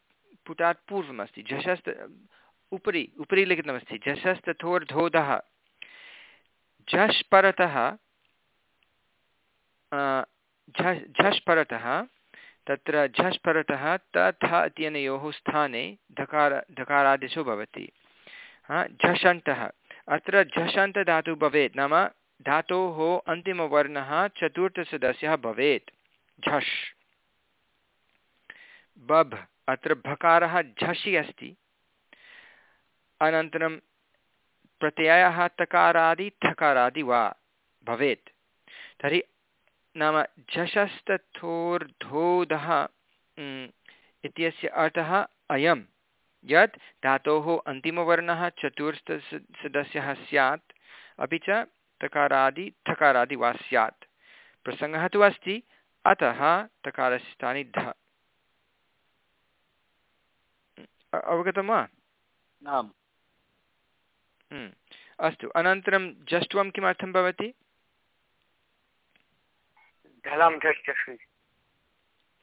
पुटात् पूर्वमस्ति झषस्त उपरि उपरि लिखितमस्ति झषस्तथोर्धोधः झष् परतः झष् परतः तत्र झष् परतः तथ इत्यनयोः स्थाने धकार धकारादेशो भवति। झषन्तः अत्र झषन्तधातुः भवेत् नाम धातोः अन्तिमवर्णः चतुर्थसदस्यः भवेत्। झष् बभ् अत्र भकारः झषि अस्ति। अनन्तरं प्रत्ययः तकारादि थकारादि वा भवेत्। तर्हि नाम झषस्तथोर्धोधः इत्यस्य अर्थः अयं यत् धातोः अन्तिमवर्णः चतुर्थसदस्यः स्यात्, अपि च तकारादि थकारादि वा स्यात्। प्रसङ्गः तु अस्ति, अतः तकारस्य स्थाने ध। अवगतं वा? आम्। हम्म। अस्तु अनन्तरं जष्ट्वं किमर्थं भवति?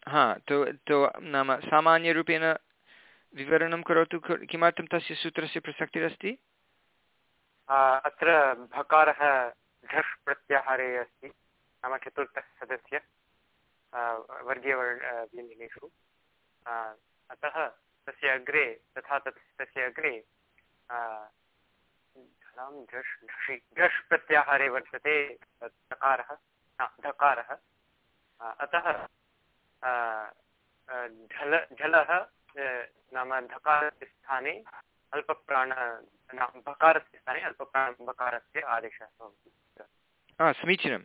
हा तु तु नाम सामान्यरूपेण विवरणं करोतु किमर्थं तस्य सूत्रस्य प्रसक्तिरस्ति? अत्र भकारः झष् प्रत्याहारे अस्ति नाम चतुर्थः सदस्य वर्गीयवर्णव्यञ्जनेषु अतः तस्य अग्रे, तथा तत्, तस्य अग्रे झषि झष् प्रत्याहारे वर्तते, धकारः धकारः। अतः झल झलः नाम धकारस्य स्थाने, अल्पप्राण नाम भकारस्य स्थाने, अल्पप्राण आदेशः भवति। समीचीनं।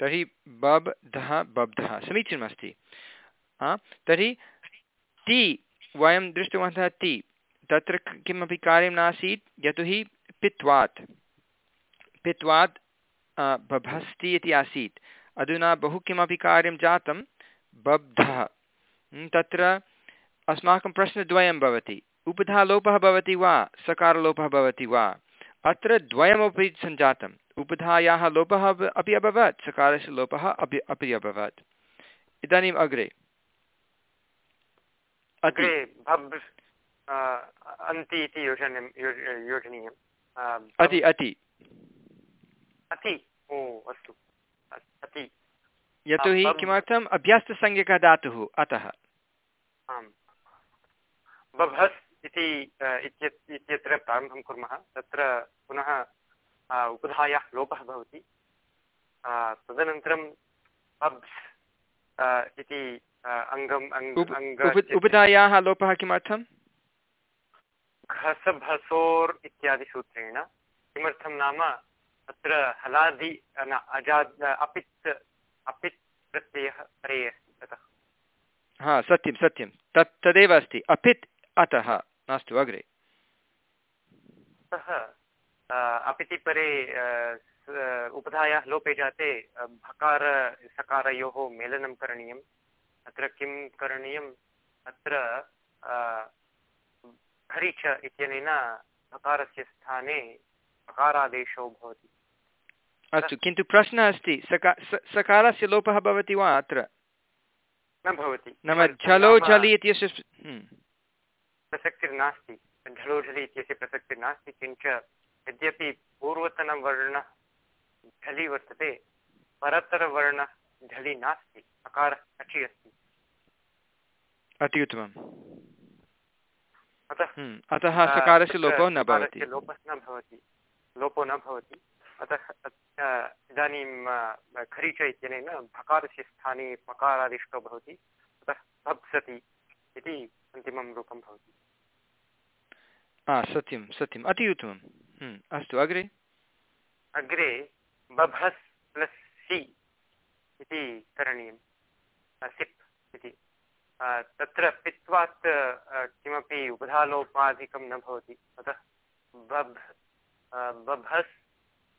तर्हि बब्, धः, बब्धः, समीचीनमस्ति। तर्हि ति वयं दृष्टवन्तः ति तत्र किमपि कार्यं नासीत् यतोहि पित्वात्। पित्वात् बभस्ति इति आसीत्। अधुना बहु किमपि कार्यं जातं, बब्धः। तत्र अस्माकं प्रश्नद्वयं भवति। उपधालोपः भवति वा, सकारलोपः भवति वा? अत्र द्वयमपि सञ्जातम्। उपधायाः लोपः अपि अभवत्, सकारस्य लोपः अपि अपि अभवत्। इदानीम् अग्रे। अग्रे भब् अन्ति इति योजनीयं योजनीयम्। अति अति। अति? ओ अस्तु। अति। यतोहि किमर्थम् अभ्यस्तसंज्ञकः धातुः? अतः। आम्। बभस् इति इत्यत्र प्रारम्भं कुर्मः। तत्र पुनः उपधायाः लोपः भवति। तदनन्तरं बब्स् इति उपधायाः लोपः किमर्थं घसभसोर् इत्यादिसूत्रेण किमर्थं नाम अत्र हलादि न अजाद् अपित् अपित् प्रत्ययः परे अस्ति ततः। हा सत्यं सत्यं। तत् तदेव अस्ति। अपित् अतः। मास्तु अग्रे। अतः अपिति परे उपधायाः लोपे जाते भकार सकारयोः मेलनं करणीयम्। अत्र किं करणीयम्? अत्र खरीच इत्यनेन भकारस्य स्थाने भकारादेशो भवति। अस्तु किन्तु प्रश्नः अस्ति सका सकारस्य लोपः भवति वा अत्र? न भवति। नाम झलो झलि इत्यस्य हम्म। प्रसक्तिर्नास्ति झलो झलि इत्यस्य प्रसक्तिर्नास्ति किञ्च यद्यपि पूर्वतनवर्णः झलि वर्तते परतरवर्णः झलि नास्ति अकारः अचि अस्ति। अति उत्तमम् अतः हम्म, अतः सकारस्य लोपो न भवति। लोपः न भवति। लोपो न भवति। अतः इदानीं खरीच इत्यनेन भकारस्य स्थाने पकारादिष्टो भवति। अतः भप्सति इति अन्तिमं रूपं भवति। हा सत्यं सत्यम्। अति उत्तमम् हम्म, अस्तु अग्रे। अग्रे बभस् प्लस् सि। इति करणीयं सिप् इति। तत्र पित्वात् किमपि उपधालोपाधिकं न भवति। अतः बभ्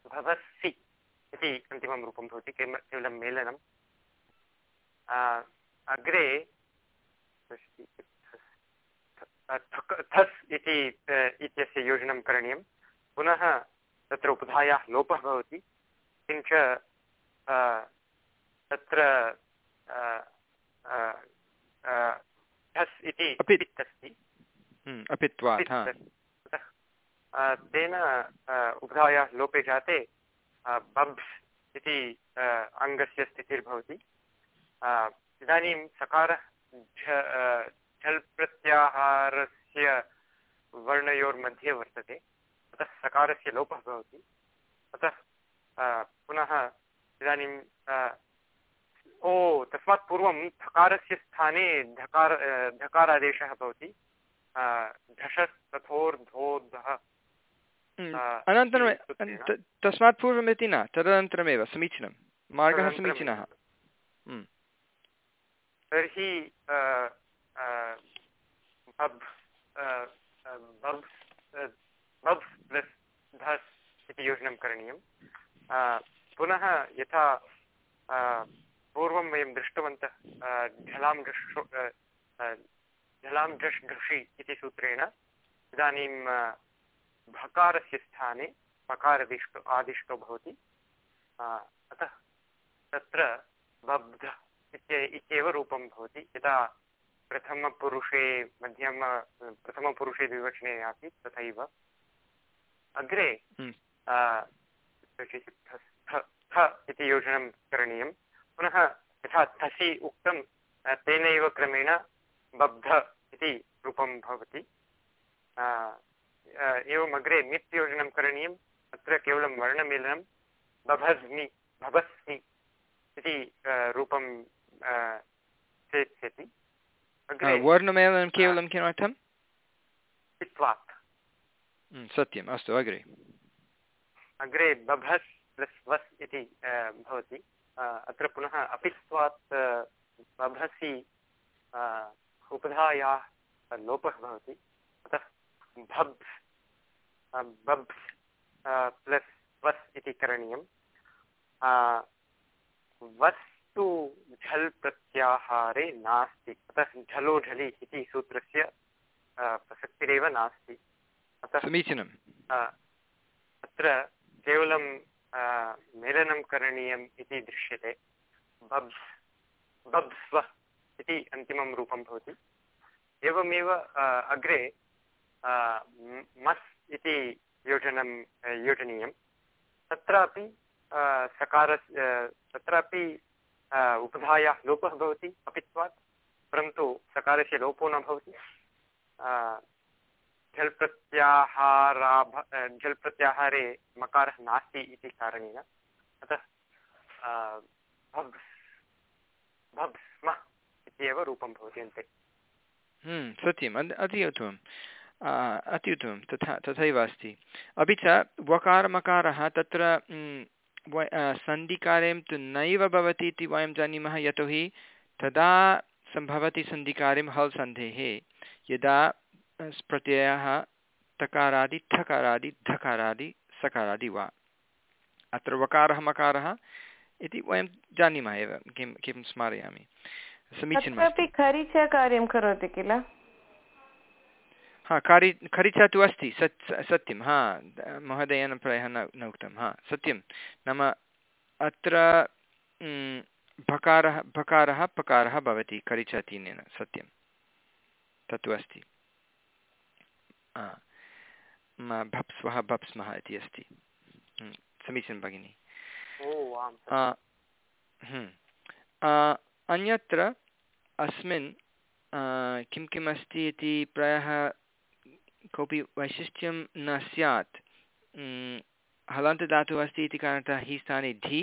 बभस् इति अन्तिमं रूपं भवति केवलं मेलनम्। अग्रे थस् इति इत्यस्य योजनं करणीयं पुनः तत्र उपधायाः लोपः भवति, किञ्च तत्र ठस् इति पित् अस्ति हम्म, अपित्वात् तेन उभधायाः लोपे जाते बब्स् इति अङ्गस्य स्थितिर्भवति। इदानीं सकारः झल् प्रत्याहारस्य वर्णयोर्मध्ये वर्तते। अतः सकारस्य लोपः भवति। अतः पुनः इदानीं ओ तस्मात् पूर्वं धकारस्य स्थाने धकार धकारादेशः भवति। अनन्तरं तस्मात् पूर्वमिति न? तदनन्तरमेव समीचीनं। मार्गः समीचीनः। तर्हि प्लस् धस् इति योजनं करणीयं पुनः यथा पूर्वं वयं दृष्टवन्तः झलां झषो झलां झष् घृषि इति सूत्रेण इदानीं भकारस्य स्थाने पकारदिष्टो आदिष्टो भवति। अतः तत्र बब्ध इत्येव रूपं भवति। यदा प्रथमपुरुषे मध्यम प्रथमपुरुषे द्विवचने आसीत् तथैव। अग्रे हम्म। थ इति योजनं करणीयं पुनः यथा थसि उक्तं तेनैव क्रमेण बब्ध इति रूपं भवति। एवम् अग्रे मित् योजनं करणीयम् अत्र केवलं वर्णमेलनं बभस्मि भवस्मि इति रूपं सेत्स्यति वर्णमेलनं केवलं किमर्थं पित्वात् सत्यम् अस्तु अग्रे। अग्रे बभस् प्लस् वस् इति भवति। अत्र पुनः अपित्वात् बभसि उपधायाः लोपः भवति। अतः भब्स् बब्स् प्लस् वस् इति करणीयं वस्तु झल् प्रत्याहारे नास्ति। अतः झलो झलि इति सूत्रस्य प्रसक्तिरेव नास्ति। अतः समीचीनम्। अत्र केवलं मेलनं करणीयम् इति दृश्यते। बब्स् बब्स्व इति अन्तिमं रूपं भवति। एवमेव अग्रे मस् इति योजनं योजनीयं तत्रापि सकारस्य तत्रापि उपधायाः लोपः भवति अपित्वात् परन्तु सकारस्य लोपो न भवति। झल् प्रत्याहाराभ झल् प्रत्याहारे मकारः नास्ति इति कारणेन अतः भब्स् इत्येव रूपं भवति अन्ते। हम्म, अति उत्तमम्। अति उत्तमं तथा तथैव अस्ति। अपि च वकारमकारः तत्र सन्धिकार्यं तु नैव भवति इति वयं जानीमः यतोहि तदा सम्भवति सन्धिकार्यं हल् यदा प्रत्ययः तकारादि ठकारादि धकारादि सकारादि वा। अत्र वकारः मकारः इति वयं जानीमः एव किं किं स्मारयामि। समीचीनमपि खरिच कार्यं करोति किल? हा खरि खरिचा तु अस्ति सत् सत्यं हा महोदयेन प्रायः न न उक्तं हा सत्यं। नाम अत्र भकारः भकारः पकारः भवति खरिचा तीनेन सत्यं। तत्तु अस्ति। भप्स्वः भप्स्मः इति अस्ति। समीचीनं भगिनि। अन्यत्र अस्मिन् किं किम् अस्ति इति प्रायः कोऽपि वैशिष्ट्यं न स्यात्। हलन्तदातुः अस्ति इति कारणतः हि स्थाने धि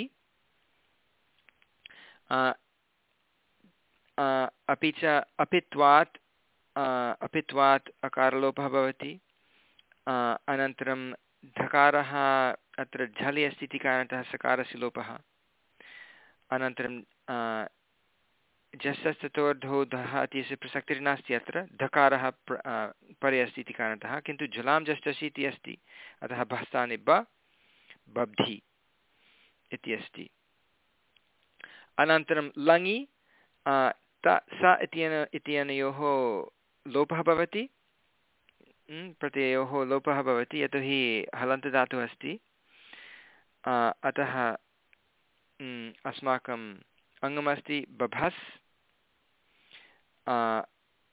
अपि च अपित्वात् अपित्वात् अकारलोपः भवति। अनन्तरं धकारः अत्र झलि अस्ति इति कारणतः सकारस्य लोपः अनन्तरं जसस्ततोर्धो धः इत्यस्य प्रसक्तिर्नास्ति अत्र। धकारः परे अस्ति इति कारणतः, किन्तु झलां जष्टसि इति अस्ति। अतः भस्तानि ब, बब्धि इति अस्ति। अनन्तरं लङि त, स इत्येन, इत्यनयोः लोपः भवति? प्रत्ययोः लोपः भवति, यतोहि हलन्तदातुः अस्ति। अतः अस्माकम् अङ्गमस्ति बभस्।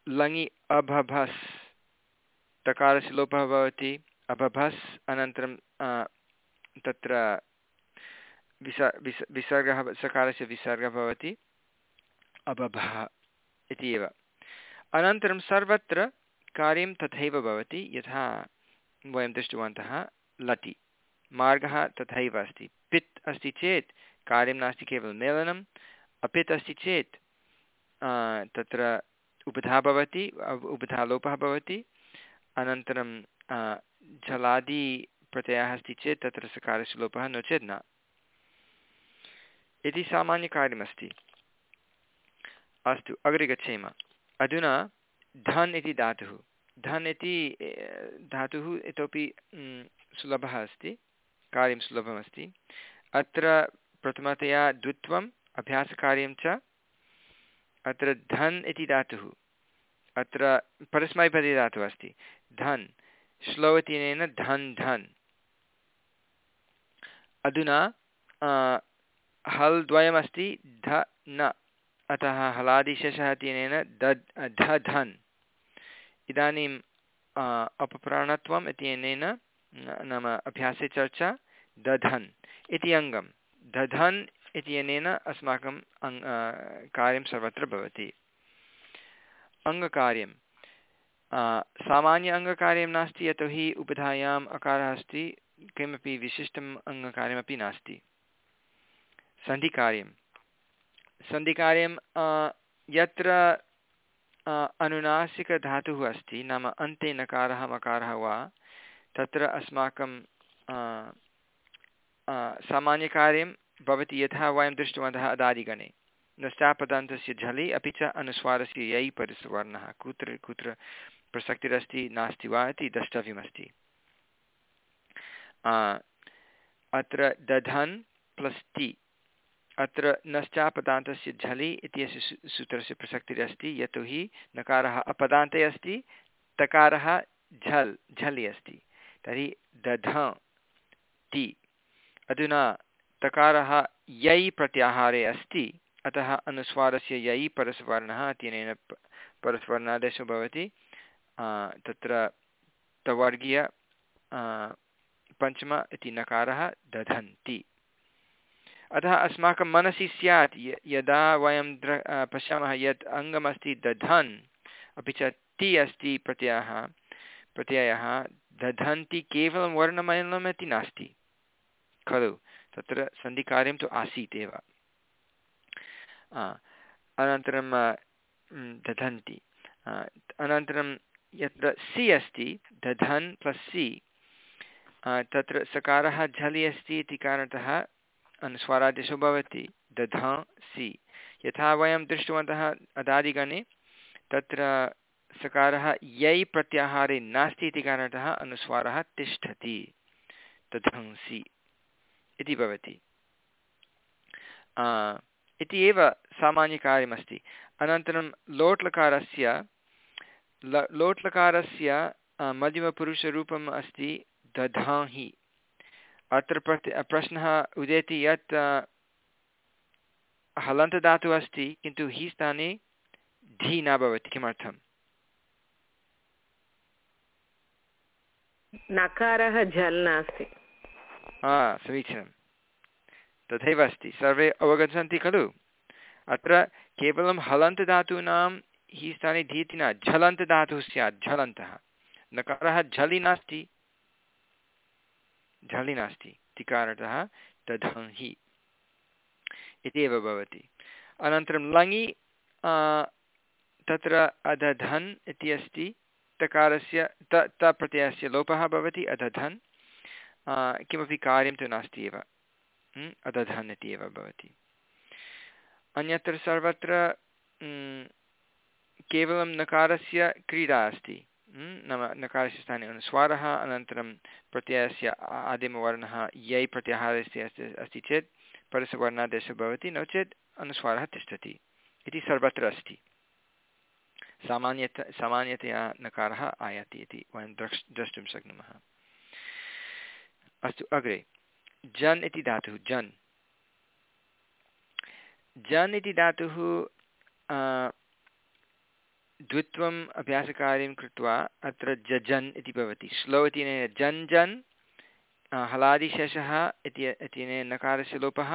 लङि अभभस्। तकारस्य लोपः भवति, अभभस्। अनन्तरं तत्र विस विस, विसर्गः, सकारस्य विसर्गः भवति। अबभः इति एव। अनन्तरं सर्वत्र कार्यं तथैव भवति, यथा वयं दृष्टवन्तः, लटि। मार्गः तथैव अस्ति। पित् अस्ति चेत् कार्यं नास्ति केवलं मेलनम्, अपित् अस्ति चेत् तत्र उपधा भवति उपधालोपः भवति। अनन्तरं जलादि प्रत्ययः अस्ति चेत् तत्र सकारस्य लोपः नो चेत् न। इति सामान्यकार्यमस्ति। अस्तु, अग्रे गच्छेम। अधुना धन् इति धातुः। धन् इति धातुः इतोपि सुलभः अस्ति, कार्यं सुलभमस्ति। अत्र प्रथमतया द्वित्वम्, अभ्यासकार्यं च। अत्र धन् इति धातुः। अत्र परस्मैपदी धातुः अस्ति। धन् श्लो धन् धन्। अधुना हल् द्वयमस्ति, ध, न। अतः हलादिशेषः इत्यनेन दध् ध इदानीम् अपप्राणत्वम् इत्यनेन नाम अभ्यासे चर्चा, दधन् इति अङ्गं दधन् इत्यनेन अस्माकं अङ् कार्यं सर्वत्र भवति। अङ्गकार्यं सामान्य अङ्गकार्यं नास्ति, यतोहि उपधायाम् अकारः अस्ति, किमपि विशिष्टम् अङ्गकार्यमपि नास्ति। सन्धिकार्यं सन्धिकार्यं यत्र अनुनासिकधातुः अस्ति, नाम अन्ते नकारः, मकारः वा, तत्र अस्माकं सामान्यकार्यं भवति यथा वयं दृष्टवन्तः अदादिगणे। नष्टापदान्तस्य झलि, अपि च अनुस्वारस्य यै परिसवर्णः, कुत्र कुत्र प्रसक्तिरस्ति, नास्ति वा इति द्रष्टव्यमस्ति। अत्र दधन् प्लस् टि अत्र नश्चापदान्तस्य झलि इत्यस्य सूत्रस्य प्रसक्तिरस्ति यतोहि नकारः अपदान्ते अस्ति, तकारः झल्, झलि अस्ति। तर्हि दध, ति। अधुना तकारः यै प्रत्याहारे अस्ति, अतः अनुस्वारस्य यै परस्वर्णः इत्यनेन परस्वर्णादेशो भवति। तत्र तवर्गीय पञ्चम इति नकारः दधन्ति। अतः अस्माकं मनसि स्यात् यदा वयं द्र पश्यामः यत् अङ्गमस्ति दधन्, अपि च ति अस्ति प्रत्ययः प्रत्ययः, दधन्ति केवलं वर्णमयनम् इति नास्ति, खलु? तत्र सन्धिकार्यं तु आसीत् एव। अनन्तरं दधन्ति। अनन्तरं यत्र सि अस्ति, दधन् प्लस् सि तत्र सकारः झलि अस्ति इति कारणतः अनुस्वारादेशो भवति। दधा सि। यथा वयं दृष्टवन्तः अदादिगणे, तत्र सकारः यै प्रत्याहारे नास्ति इति कारणतः अनुस्वारः तिष्ठति। दधंसि इति भवति। इति एव सामान्यकार्यमस्ति। अनन्तरं लोट्लकारस्य, ल, लोट्लकारस्य मध्यमपुरुषरूपम् अस्ति दधाहि अत्र प्रति प्रश्नः उदेति यत् हलन्तदातुः अस्ति किन्तु हि स्थाने धी न भवति किमर्थम्? नकारः झल् नास्ति। समीचीनं तथैव अस्ति। सर्वे अवगच्छन्ति खलु। अत्र केवलं हलन्तधातूनां हि स्थाने धीति न झलन्तधातुः स्यात् झलन्तः। नकारः झलि नास्ति झलि नास्ति। दधहि इति एव भवति। अनन्तरं लङि तत्र अदधन् इति अस्ति। तकारस्य, त त प्रत्ययस्य लोपः भवति, अदधन्। किमपि कार्यं तु नास्ति एव। अदधन् इति एव भवति। अन्यत्र सर्वत्र केवलं नकारस्य क्रीडा अस्ति। नाम नकारस्य स्थाने अनुस्वारः, अनन्तरं प्रत्ययस्य आदिमवर्णः यै प्रत्याहारस्य अस्ति अस्ति चेत्, परसवर्णादेशः भवति, नो चेत् अनुस्वारः तिष्ठति इति सर्वत्र अस्ति। सामान्यत, सामान्यतया नकारः आयाति इति वयं द्रक् द्रष्टुं शक्नुमः। अस्तु, अग्रे। जन् इति धातुः, जन्। जन् इति धातुः द्वित्वम् अभ्यासकार्यं कृत्वा अत्र जजन् इति भवति। श्लो इत्यनेन जन् जन् हलादिशेषः इति इत्यनेन नकारस्य लोपः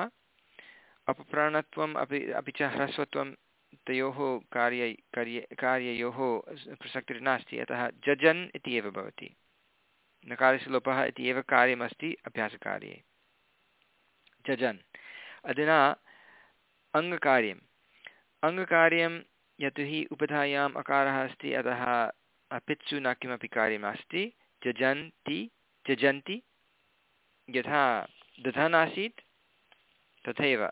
अपप्राणत्वम् अपि अपि च ह्रस्वत्वं तयोः कार्य कार्य, कार्ययोः प्रसक्तिर्नास्ति अतः जजन् इति एव भवति। नकारस्य लोपः इति एव कार्यमस्ति अभ्यासकार्ये। जजन्। अधुना अङ्गकार्यम्। अङ्गकार्यं यतोहि उपधायाम् अकारः अस्ति, अतः पित्सु न किमपि कार्यम् अस्ति त्यजन्ति त्यजन्ति। यथा दधन् आसीत् तथैव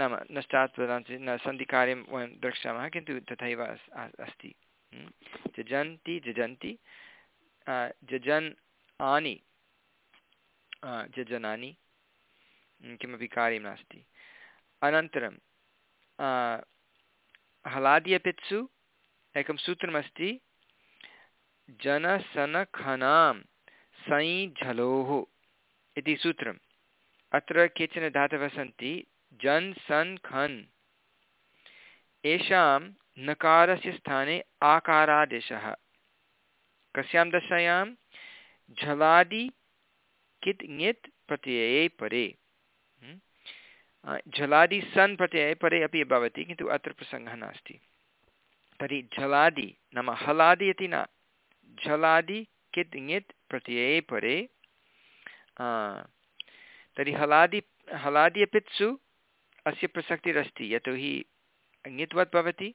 नाम नष्टात् न सन्धिकार्यं वयं द्रक्ष्यामः, किन्तु तथैव अस्ति। त्यजन्ति जजन्ति जजन् आनि। जजनानि किमपि कार्यं नास्ति। अनन्तरं हलादियपित्सु एकं सूत्रमस्ति जनसनखनां सै झलोः इति सूत्रम् अत्र केचन धातवः सन्ति जन् सन् खन् येषां नकारस्य स्थाने आकारादेशः कस्यां दशायां झलादि कित् ङित् प्रत्यये परे झलादि सन् प्रत्यये परे अपि भवति, किन्तु अत्र प्रसङ्गः नास्ति। तर्हि झलादि नाम हलादि इति न झलादि कित् ङित् प्रत्यये परे तर्हि हलादि हलादि अपित्सु अस्य प्रसक्तिरस्ति यतोहि ङित्वत् भवति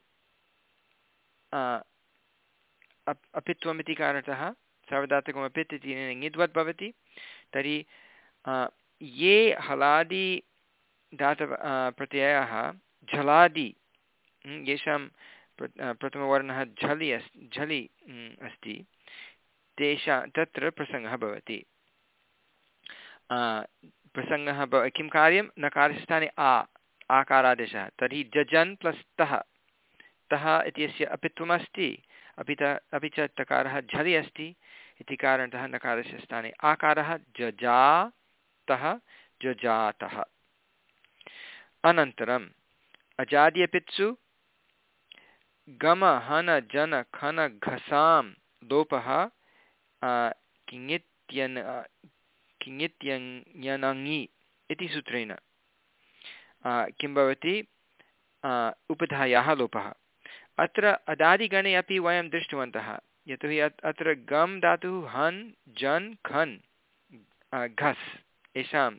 अपित्वमिति कारणतः सार्वधातुकमपित् इति ङित्वत् भवति। तर्हि ये हलादि धातव प्रत्ययाः झलादि येषां प्रथमवर्णः झलि अस्, झलि अस्ति, तेषां, तत्र प्रसङ्गः भवति। प्रसङ्गः भव किं कार्यं? नकारस्थाने आ, आकारादेशः, तर्हि जजन् प्लस् तः। तः इत्यस्य अपित्वमस्ति, अपि त, अपि च तकारः झलि अस्ति, इति कारणतः नकारस्य स्थाने आकारः जजातः जजातः। अनन्तरम् अजाद्यपित्सु गम हन जन खन घसां लोपः किङित्यन् किङित्यङि इति सूत्रेण। किं भवति? उपधायाः लोपः। अत्र अदादिगणे अपि वयं दृष्टवन्तः। यतोहि अत्र गम् धातुः हन्, जन्, खन् घस् येषां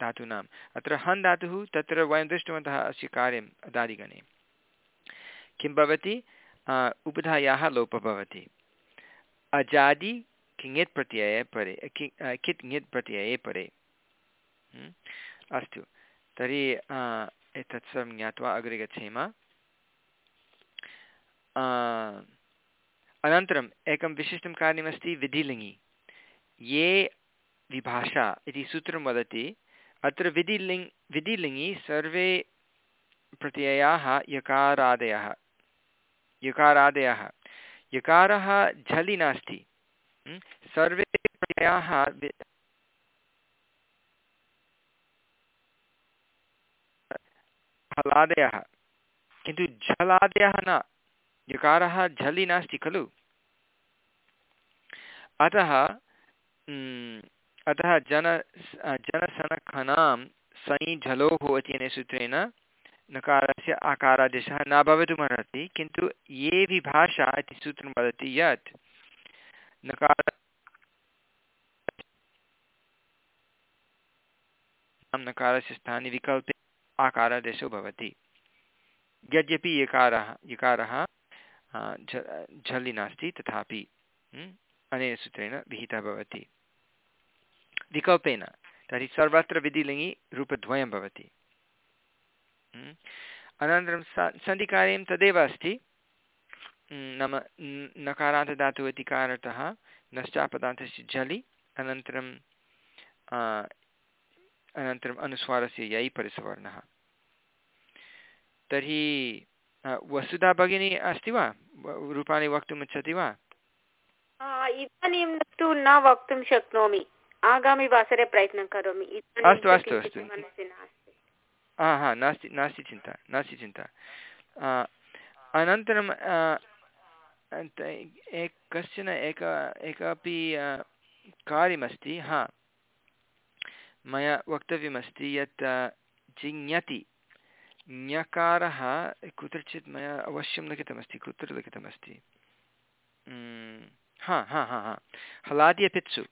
धातूनाम्। अत्र हन् धातुः तत्र वयं दृष्टवन्तः अस्य कार्यम् अदादिगणे किं भवति? उपधायाः लोपः भवति। अजादि किङित् प्रत्यये परे कित् ङित् प्रत्यये परे। हम्म, अस्तु। तर्हि एतत् सर्वं ज्ञात्वा अग्रे गच्छेम। अनन्तरम् एकं विशिष्टं कार्यमस्ति विधिलिङ्गि। ये विभाषा इति सूत्रं वदति अत्र विधिलिङ्, विधिलिङ्गि सर्वे प्रत्ययाः यकारादयः। यकारादयः। यकारः झलि नास्ति। सर्वे प्रत्ययाः हलादयः किन्तु झलादयः न। यकारः झलि नास्ति खलु। अतः अतः जन, जनसनखनां सञ् झलोः इत्यनेन सूत्रेण नकारस्य आकारादेशः न भवितुमर्हति किन्तु ये विभाषा इति सूत्रं वदति यत् नकार नकारस्य स्थाने विकल्पे आकारादेशो भवति। यद्यपि यकारः यकारः झलि नास्ति, तथापि अनेन सूत्रेण विहितः भवति। विकल्पेन। तर्हि सर्वत्र विधिलिङ्गि रूपद्वयं भवति। अनन्तरं स, सन्धिकार्यं तदेव अस्ति। नाम नकारान्तदातुः इति कारणतः नश्चापदान्तस्य झलि अनन्तरं अनन्तरम् अनुस्वारस्य यै परिसवर्णः। तर्हि वसुधा भगिनी अस्ति वा? रूपाणि वक्तुम् इच्छति वा? इदानीं तु न वक्तुं शक्नोमि। आगामिवासरे प्रयत्नं करोमि। अस्तु अस्तु अस्तु। हा हा नास्ति नास्ति चिन्ता नास्ति चिन्ता। अनन्तरं कश्चन एक एकपि कार्यमस्ति हा। मया वक्तव्यमस्ति यत् जिङ्यति ञकारः कुत्रचित् मया अवश्यं लिखितमस्ति कुत्र लिखितमस्ति? हा हा हा हा। हलाद्यपित्सु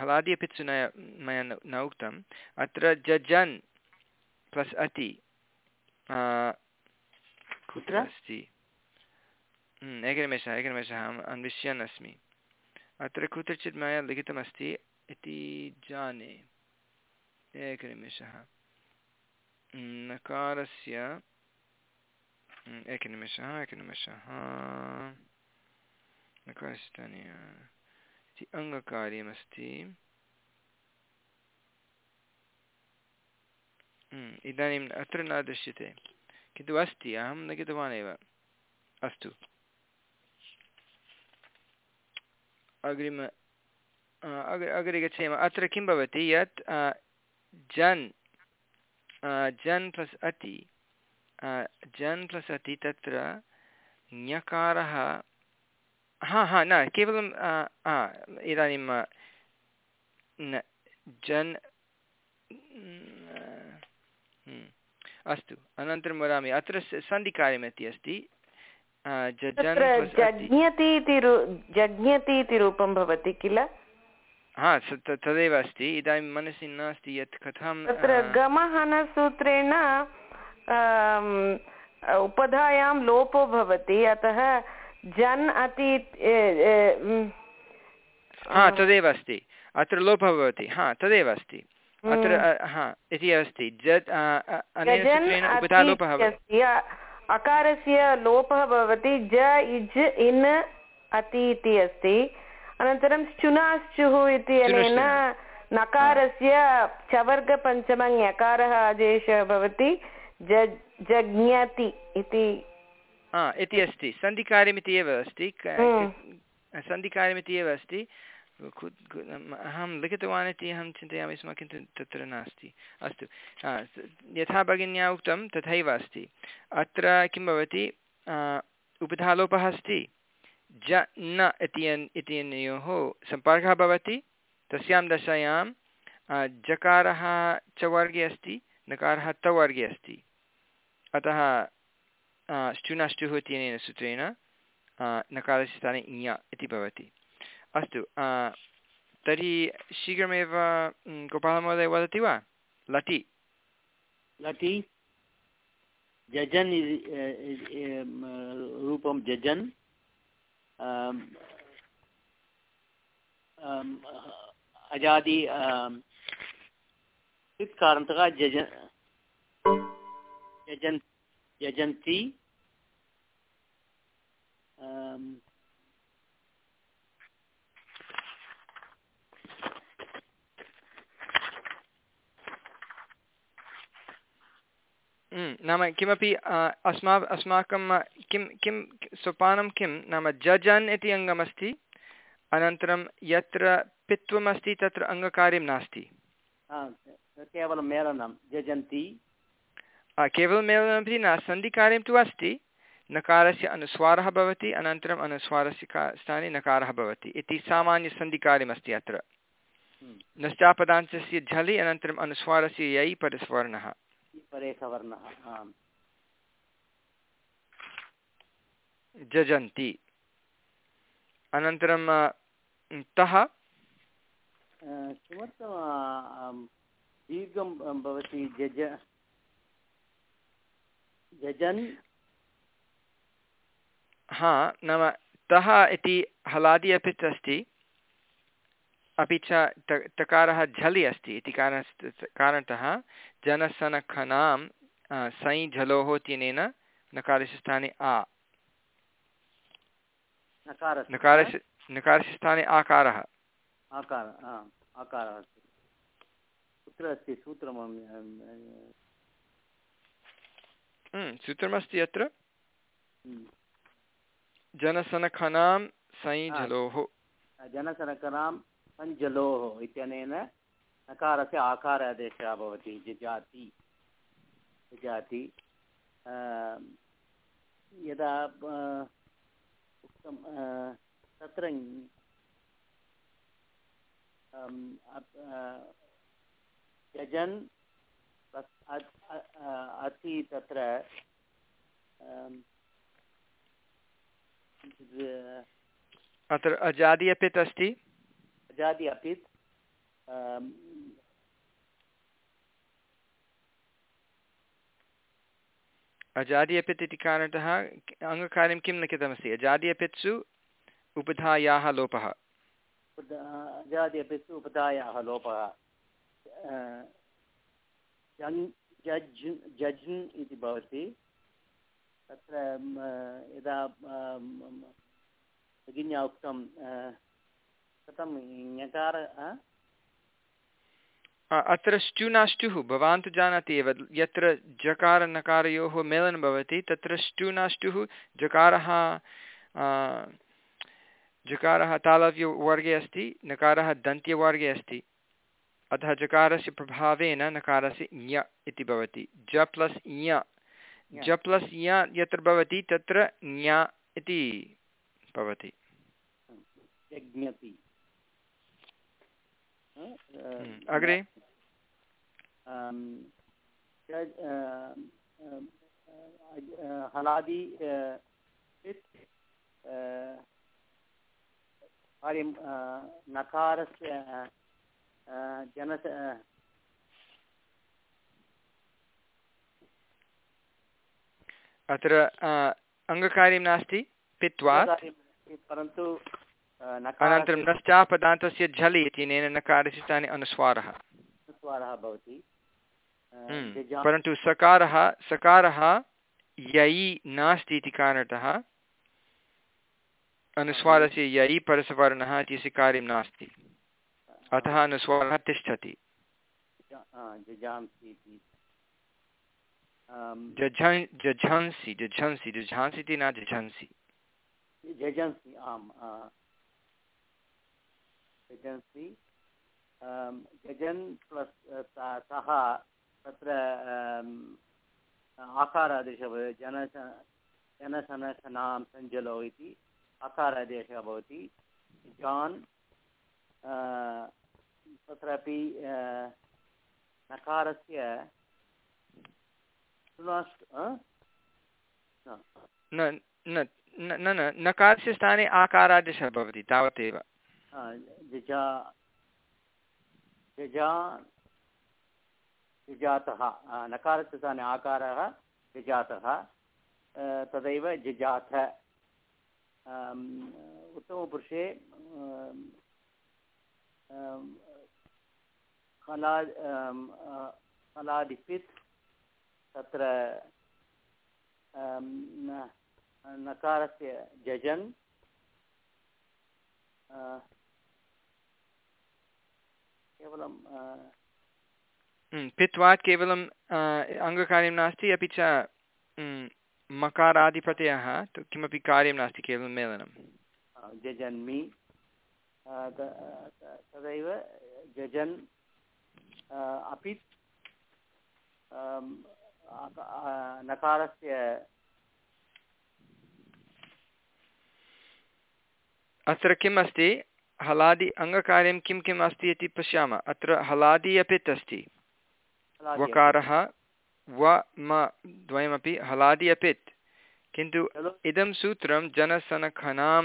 हलादि अपि मया न उक्तम् अत्र जजन् प्लस् अति कुत्र अस्ति एकनिमेषः एकनिमेषः अहम् अन्विष्यन् अस्मि अत्र कुत्रचित् मया लिखितमस्ति इति जाने एकनिमेषः नकारस्य एकनिमेषः एकनिमेषः नकारस्य इति अङ्गकार्यमस्ति। हम्म, इदानीम् अत्र न दृश्यते। किन्तु अस्ति अहं न गतवान् एव। अस्तु। अग्रिम अग्रे अग्रे गच्छेम। अत्र किं भवति? यत् जन् जन् प्लस् अति जन् प्लस् अति तत्र ञकारः हा हा न केवलं इदानीं न जन् हम्म, अस्तु अनन्तरं वदामि अत्र सन्धिकार्यमिति अस्ति जज्ञति इति रूपं भवति किल? हा तदेव अस्ति इदानीं मनसि नास्ति यत् कथं तत्र गमहनसूत्रेण उपधायां लोपो भवति अतः जन् अति हा तदेव अस्ति। अत्र लोपः भवति। हा तदेव अस्ति। अत्र हा इति अस्ति। अकारस्य लोपः भवति। ज इज् इन् अति इति अस्ति। अनन्तरं श्चुनाश्चुः इति अनेन नकारस्य चवर्गपञ्चमङ्कारः आदेशः भवति। जज्ञति इति इति अस्ति। सन्धिकार्यमिति एव अस्ति। सन्धिकार्यमिति एव अस्ति। अहं लिखितवान् इति अहं चिन्तयामि स्म किन्तु तत्र नास्ति। अस्तु। यथा भगिन्या उक्तं तथैव अस्ति। अत्र किं भवति? उपधालोपः अस्ति। ज न इत्यन् इत्यनयोः सम्पर्कः भवति। तस्यां दशायां जकारः च वर्गे अस्ति नकारः तवर्गे अस्ति। अतः श्चुनष्टुः इत्यनेन सूत्रेण नकारस्य स्थाने इञ इति भवति। अस्तु तर्हि शीघ्रमेव गोपालमहोदय वदति वा? लटि लटि जजन् रूपं जजन्। अजादि इत् कारणतः जज यजन् यजन्ति। हम्म, नाम किमपि अस्मा अस्माकं किं किं सोपानं किं? नाम जजन् इति अङ्गमस्ति। अनन्तरं यत्र पित्वमस्ति तत्र अङ्गकार्यं नास्ति। केवलं मेलनं यजन्ति केवलं मेलनमपि न सन्धिकार्यं तु अस्ति नकारस्य अनुस्वारः भवति अनन्तरम् अनुस्वारस्य का स्थाने नकारः भवति। इति सामान्यसन्धिकार्यमस्ति अत्र। हम्म। नश्चापदान्तस्य झलि अनन्तरम् अनुस्वारस्य यै परस्वर्णः। जजन्ति। अनन्तरं तः। किमर्थं दीर्घं भवति जज जजन् हा नाम तः इति हलादि अपि अस्ति। अपि च तकारः झलि अस्ति इति कारण कारणतः जनसनखनां सै झलोः इत्यनेन नकारस्य स्थाने आ। नकारस्य। नकारस्य स्थाने आकारः। आकार आकारः अस्ति। कुत्र अस्ति सूत्रम् सूत्रमस्ति अत्र। जनसनखनां सै झलोः जनसनखनां सञ्जलोः इत्यनेन नकारस्य आकार आदेशः भवति जिजाति जिजाति यदा उक्तं तत्र यजन् अति तत्र अत्र अजादि अपि अस्ति? अजादि अपि अजादि अपित् इति कारणतः अङ्गकार्यं किं न कृतमस्ति? अजादि अपित्सु उपधायाः लोपः। अजादि अपित्सु उपधायाः लोपः। जज्, जज्न् इति भवति। तत्र यदा भगिन्या उक्तं कथं ञकार अत्र स्टुनाष्टुः भवान् तु जानाति एव, यत्र जकारनकारयोः मेलनं भवति, तत्र स्टुनाष्टुः जकारः जकारः तालव्यवर्गे अस्ति, नकारः दन्त्यवर्गे अस्ति। अतः जकारस्य प्रभावेन नकारस्य ञ इति भवति। ज प्लस् ञ। ज प्लस् ञ यत्र भवति तत्र ञ इति भवति। अग्रे? हलादि कार्यं नकारस्य जनस अत्र अङ्गकार्यं नास्ति पित्वात् परन्तु अनन्तरं नश्चापदान्तस्य झलि इत्यनेन नकारस्य स्थाने अनुस्वारः। अनुस्वारः भवति। हम्म, परन्तु सकारः सकारः ययि नास्ति इति कारणतः अनुस्वारस्य ययि परसवर्णः इत्यस्य कार्यं नास्ति। अतः अनुस्वारः तिष्ठति। जझंसि जझंसि जुझांसि इति न जझंसि। जजन्सि आम् जजन्सि जजन् प्लस् सः तत्र आकारादेशः भवति जन सञ्जलो इति आकारादेशः भवति। जान् तत्रापि नकारस्य न। न न न नकारस्य स्थाने आकारादेशः भवति तावदेव। जिजातः नकारस्य स्थाने आकारः जिजातः तदैव जिजाथ उत्तमपुरुषे कला कलादिपित् तत्र नकारस्य जजन् केवलं हम्म, पित्वात् केवलं अ, अङ्गकार्यं नास्ति अपि च हम्म, मकारादिप्रत्ययः तु किमपि कार्यं नास्ति केवलं मेलनं जजन्मि तदैव जजन् अपि आ, नकारस्य अत्र किम् अस्ति? हलादि अङ्गकार्यं किं किम् अस्ति इति पश्यामः। अत्र हलादि अपित् अस्ति वकारः व म द्वयमपि हलादि अपित्। किन्तु इदं सूत्रं जनसनखनां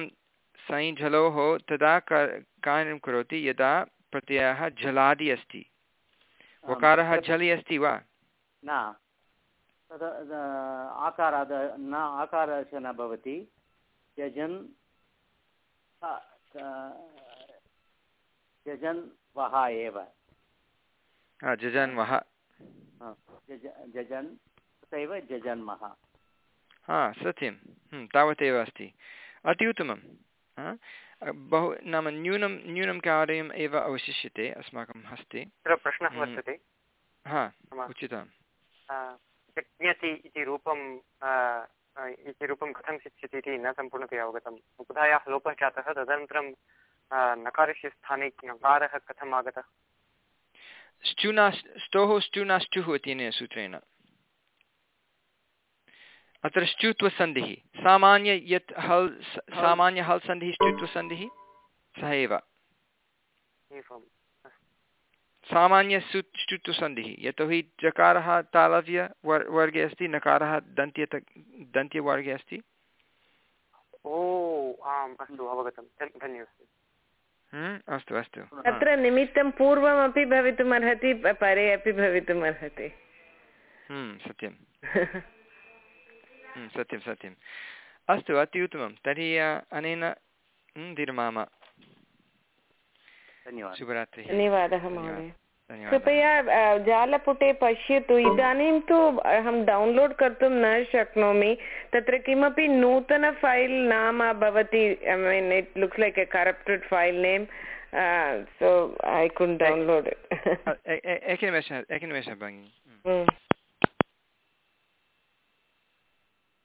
सञ् झलोः तदा कार्यं करोति यदा प्रत्ययः झलादि अस्ति। वकारः झलि अस्ति वा? न। तद् आकाराद न आकारस्य न भवति। क- क- वः एव। हा, जजन्मः जजन् तथैव जजन्मः हा सत्यं। तावदेव अस्ति। अति उत्तमं। बहु नाम न्यूनं न्यूनं कार्यम् एव अवशिष्यते अस्माकं हस्ते। तत्र प्रश्नः हम्म। वर्तते। हा उचितम्। जज्ञति इति रूपं इति रूपं कथं सिद्ध्यति इति न सम्पूर्णतया अवगतम्। उपधायाः लोपः जातः तदनन्तरं नकारस्य स्थाने नकारः कथम् आगतः? स्टुना स्तोः स्टुनाष्टुः इत्यनेन सूत्रेण। अत्र स्टुत्वसन्धिः सामान्य यत् हल् सामान्य हल् सन्धिः स्टुत्वसन्धिः सः एव। सामान्य सु यतोहि जकारः तालव्य वर् वर्गे अस्ति नकारः दन्त्यत दन्त्यवर्गे अस्ति। ओ आम् अस्तु अवगतं। धन्- धन्योऽस्मि हम्म, अस्तु अस्तु। तत्र निमित्तं पूर्वमपि भवितुमर्हति परे अपि भवितुमर्हति। हम्म, सत्यं (laughs) सत्यं सत्यम् अस्तु अति उत्तमं तर्हि अनेन हम्म, विरमाम शुभरात्रिः धन्यवादः महोदय कृपया जालपुटे पश्यतु इदानीं तु अहं डौन्लोड् कर्तुं न शक्नोमि तत्र किमपि नूतन फैल् नाम भवति I mean it looks like a corrupted file name so I can download uh, एकनिमेषः एकनिमेषः भगिनि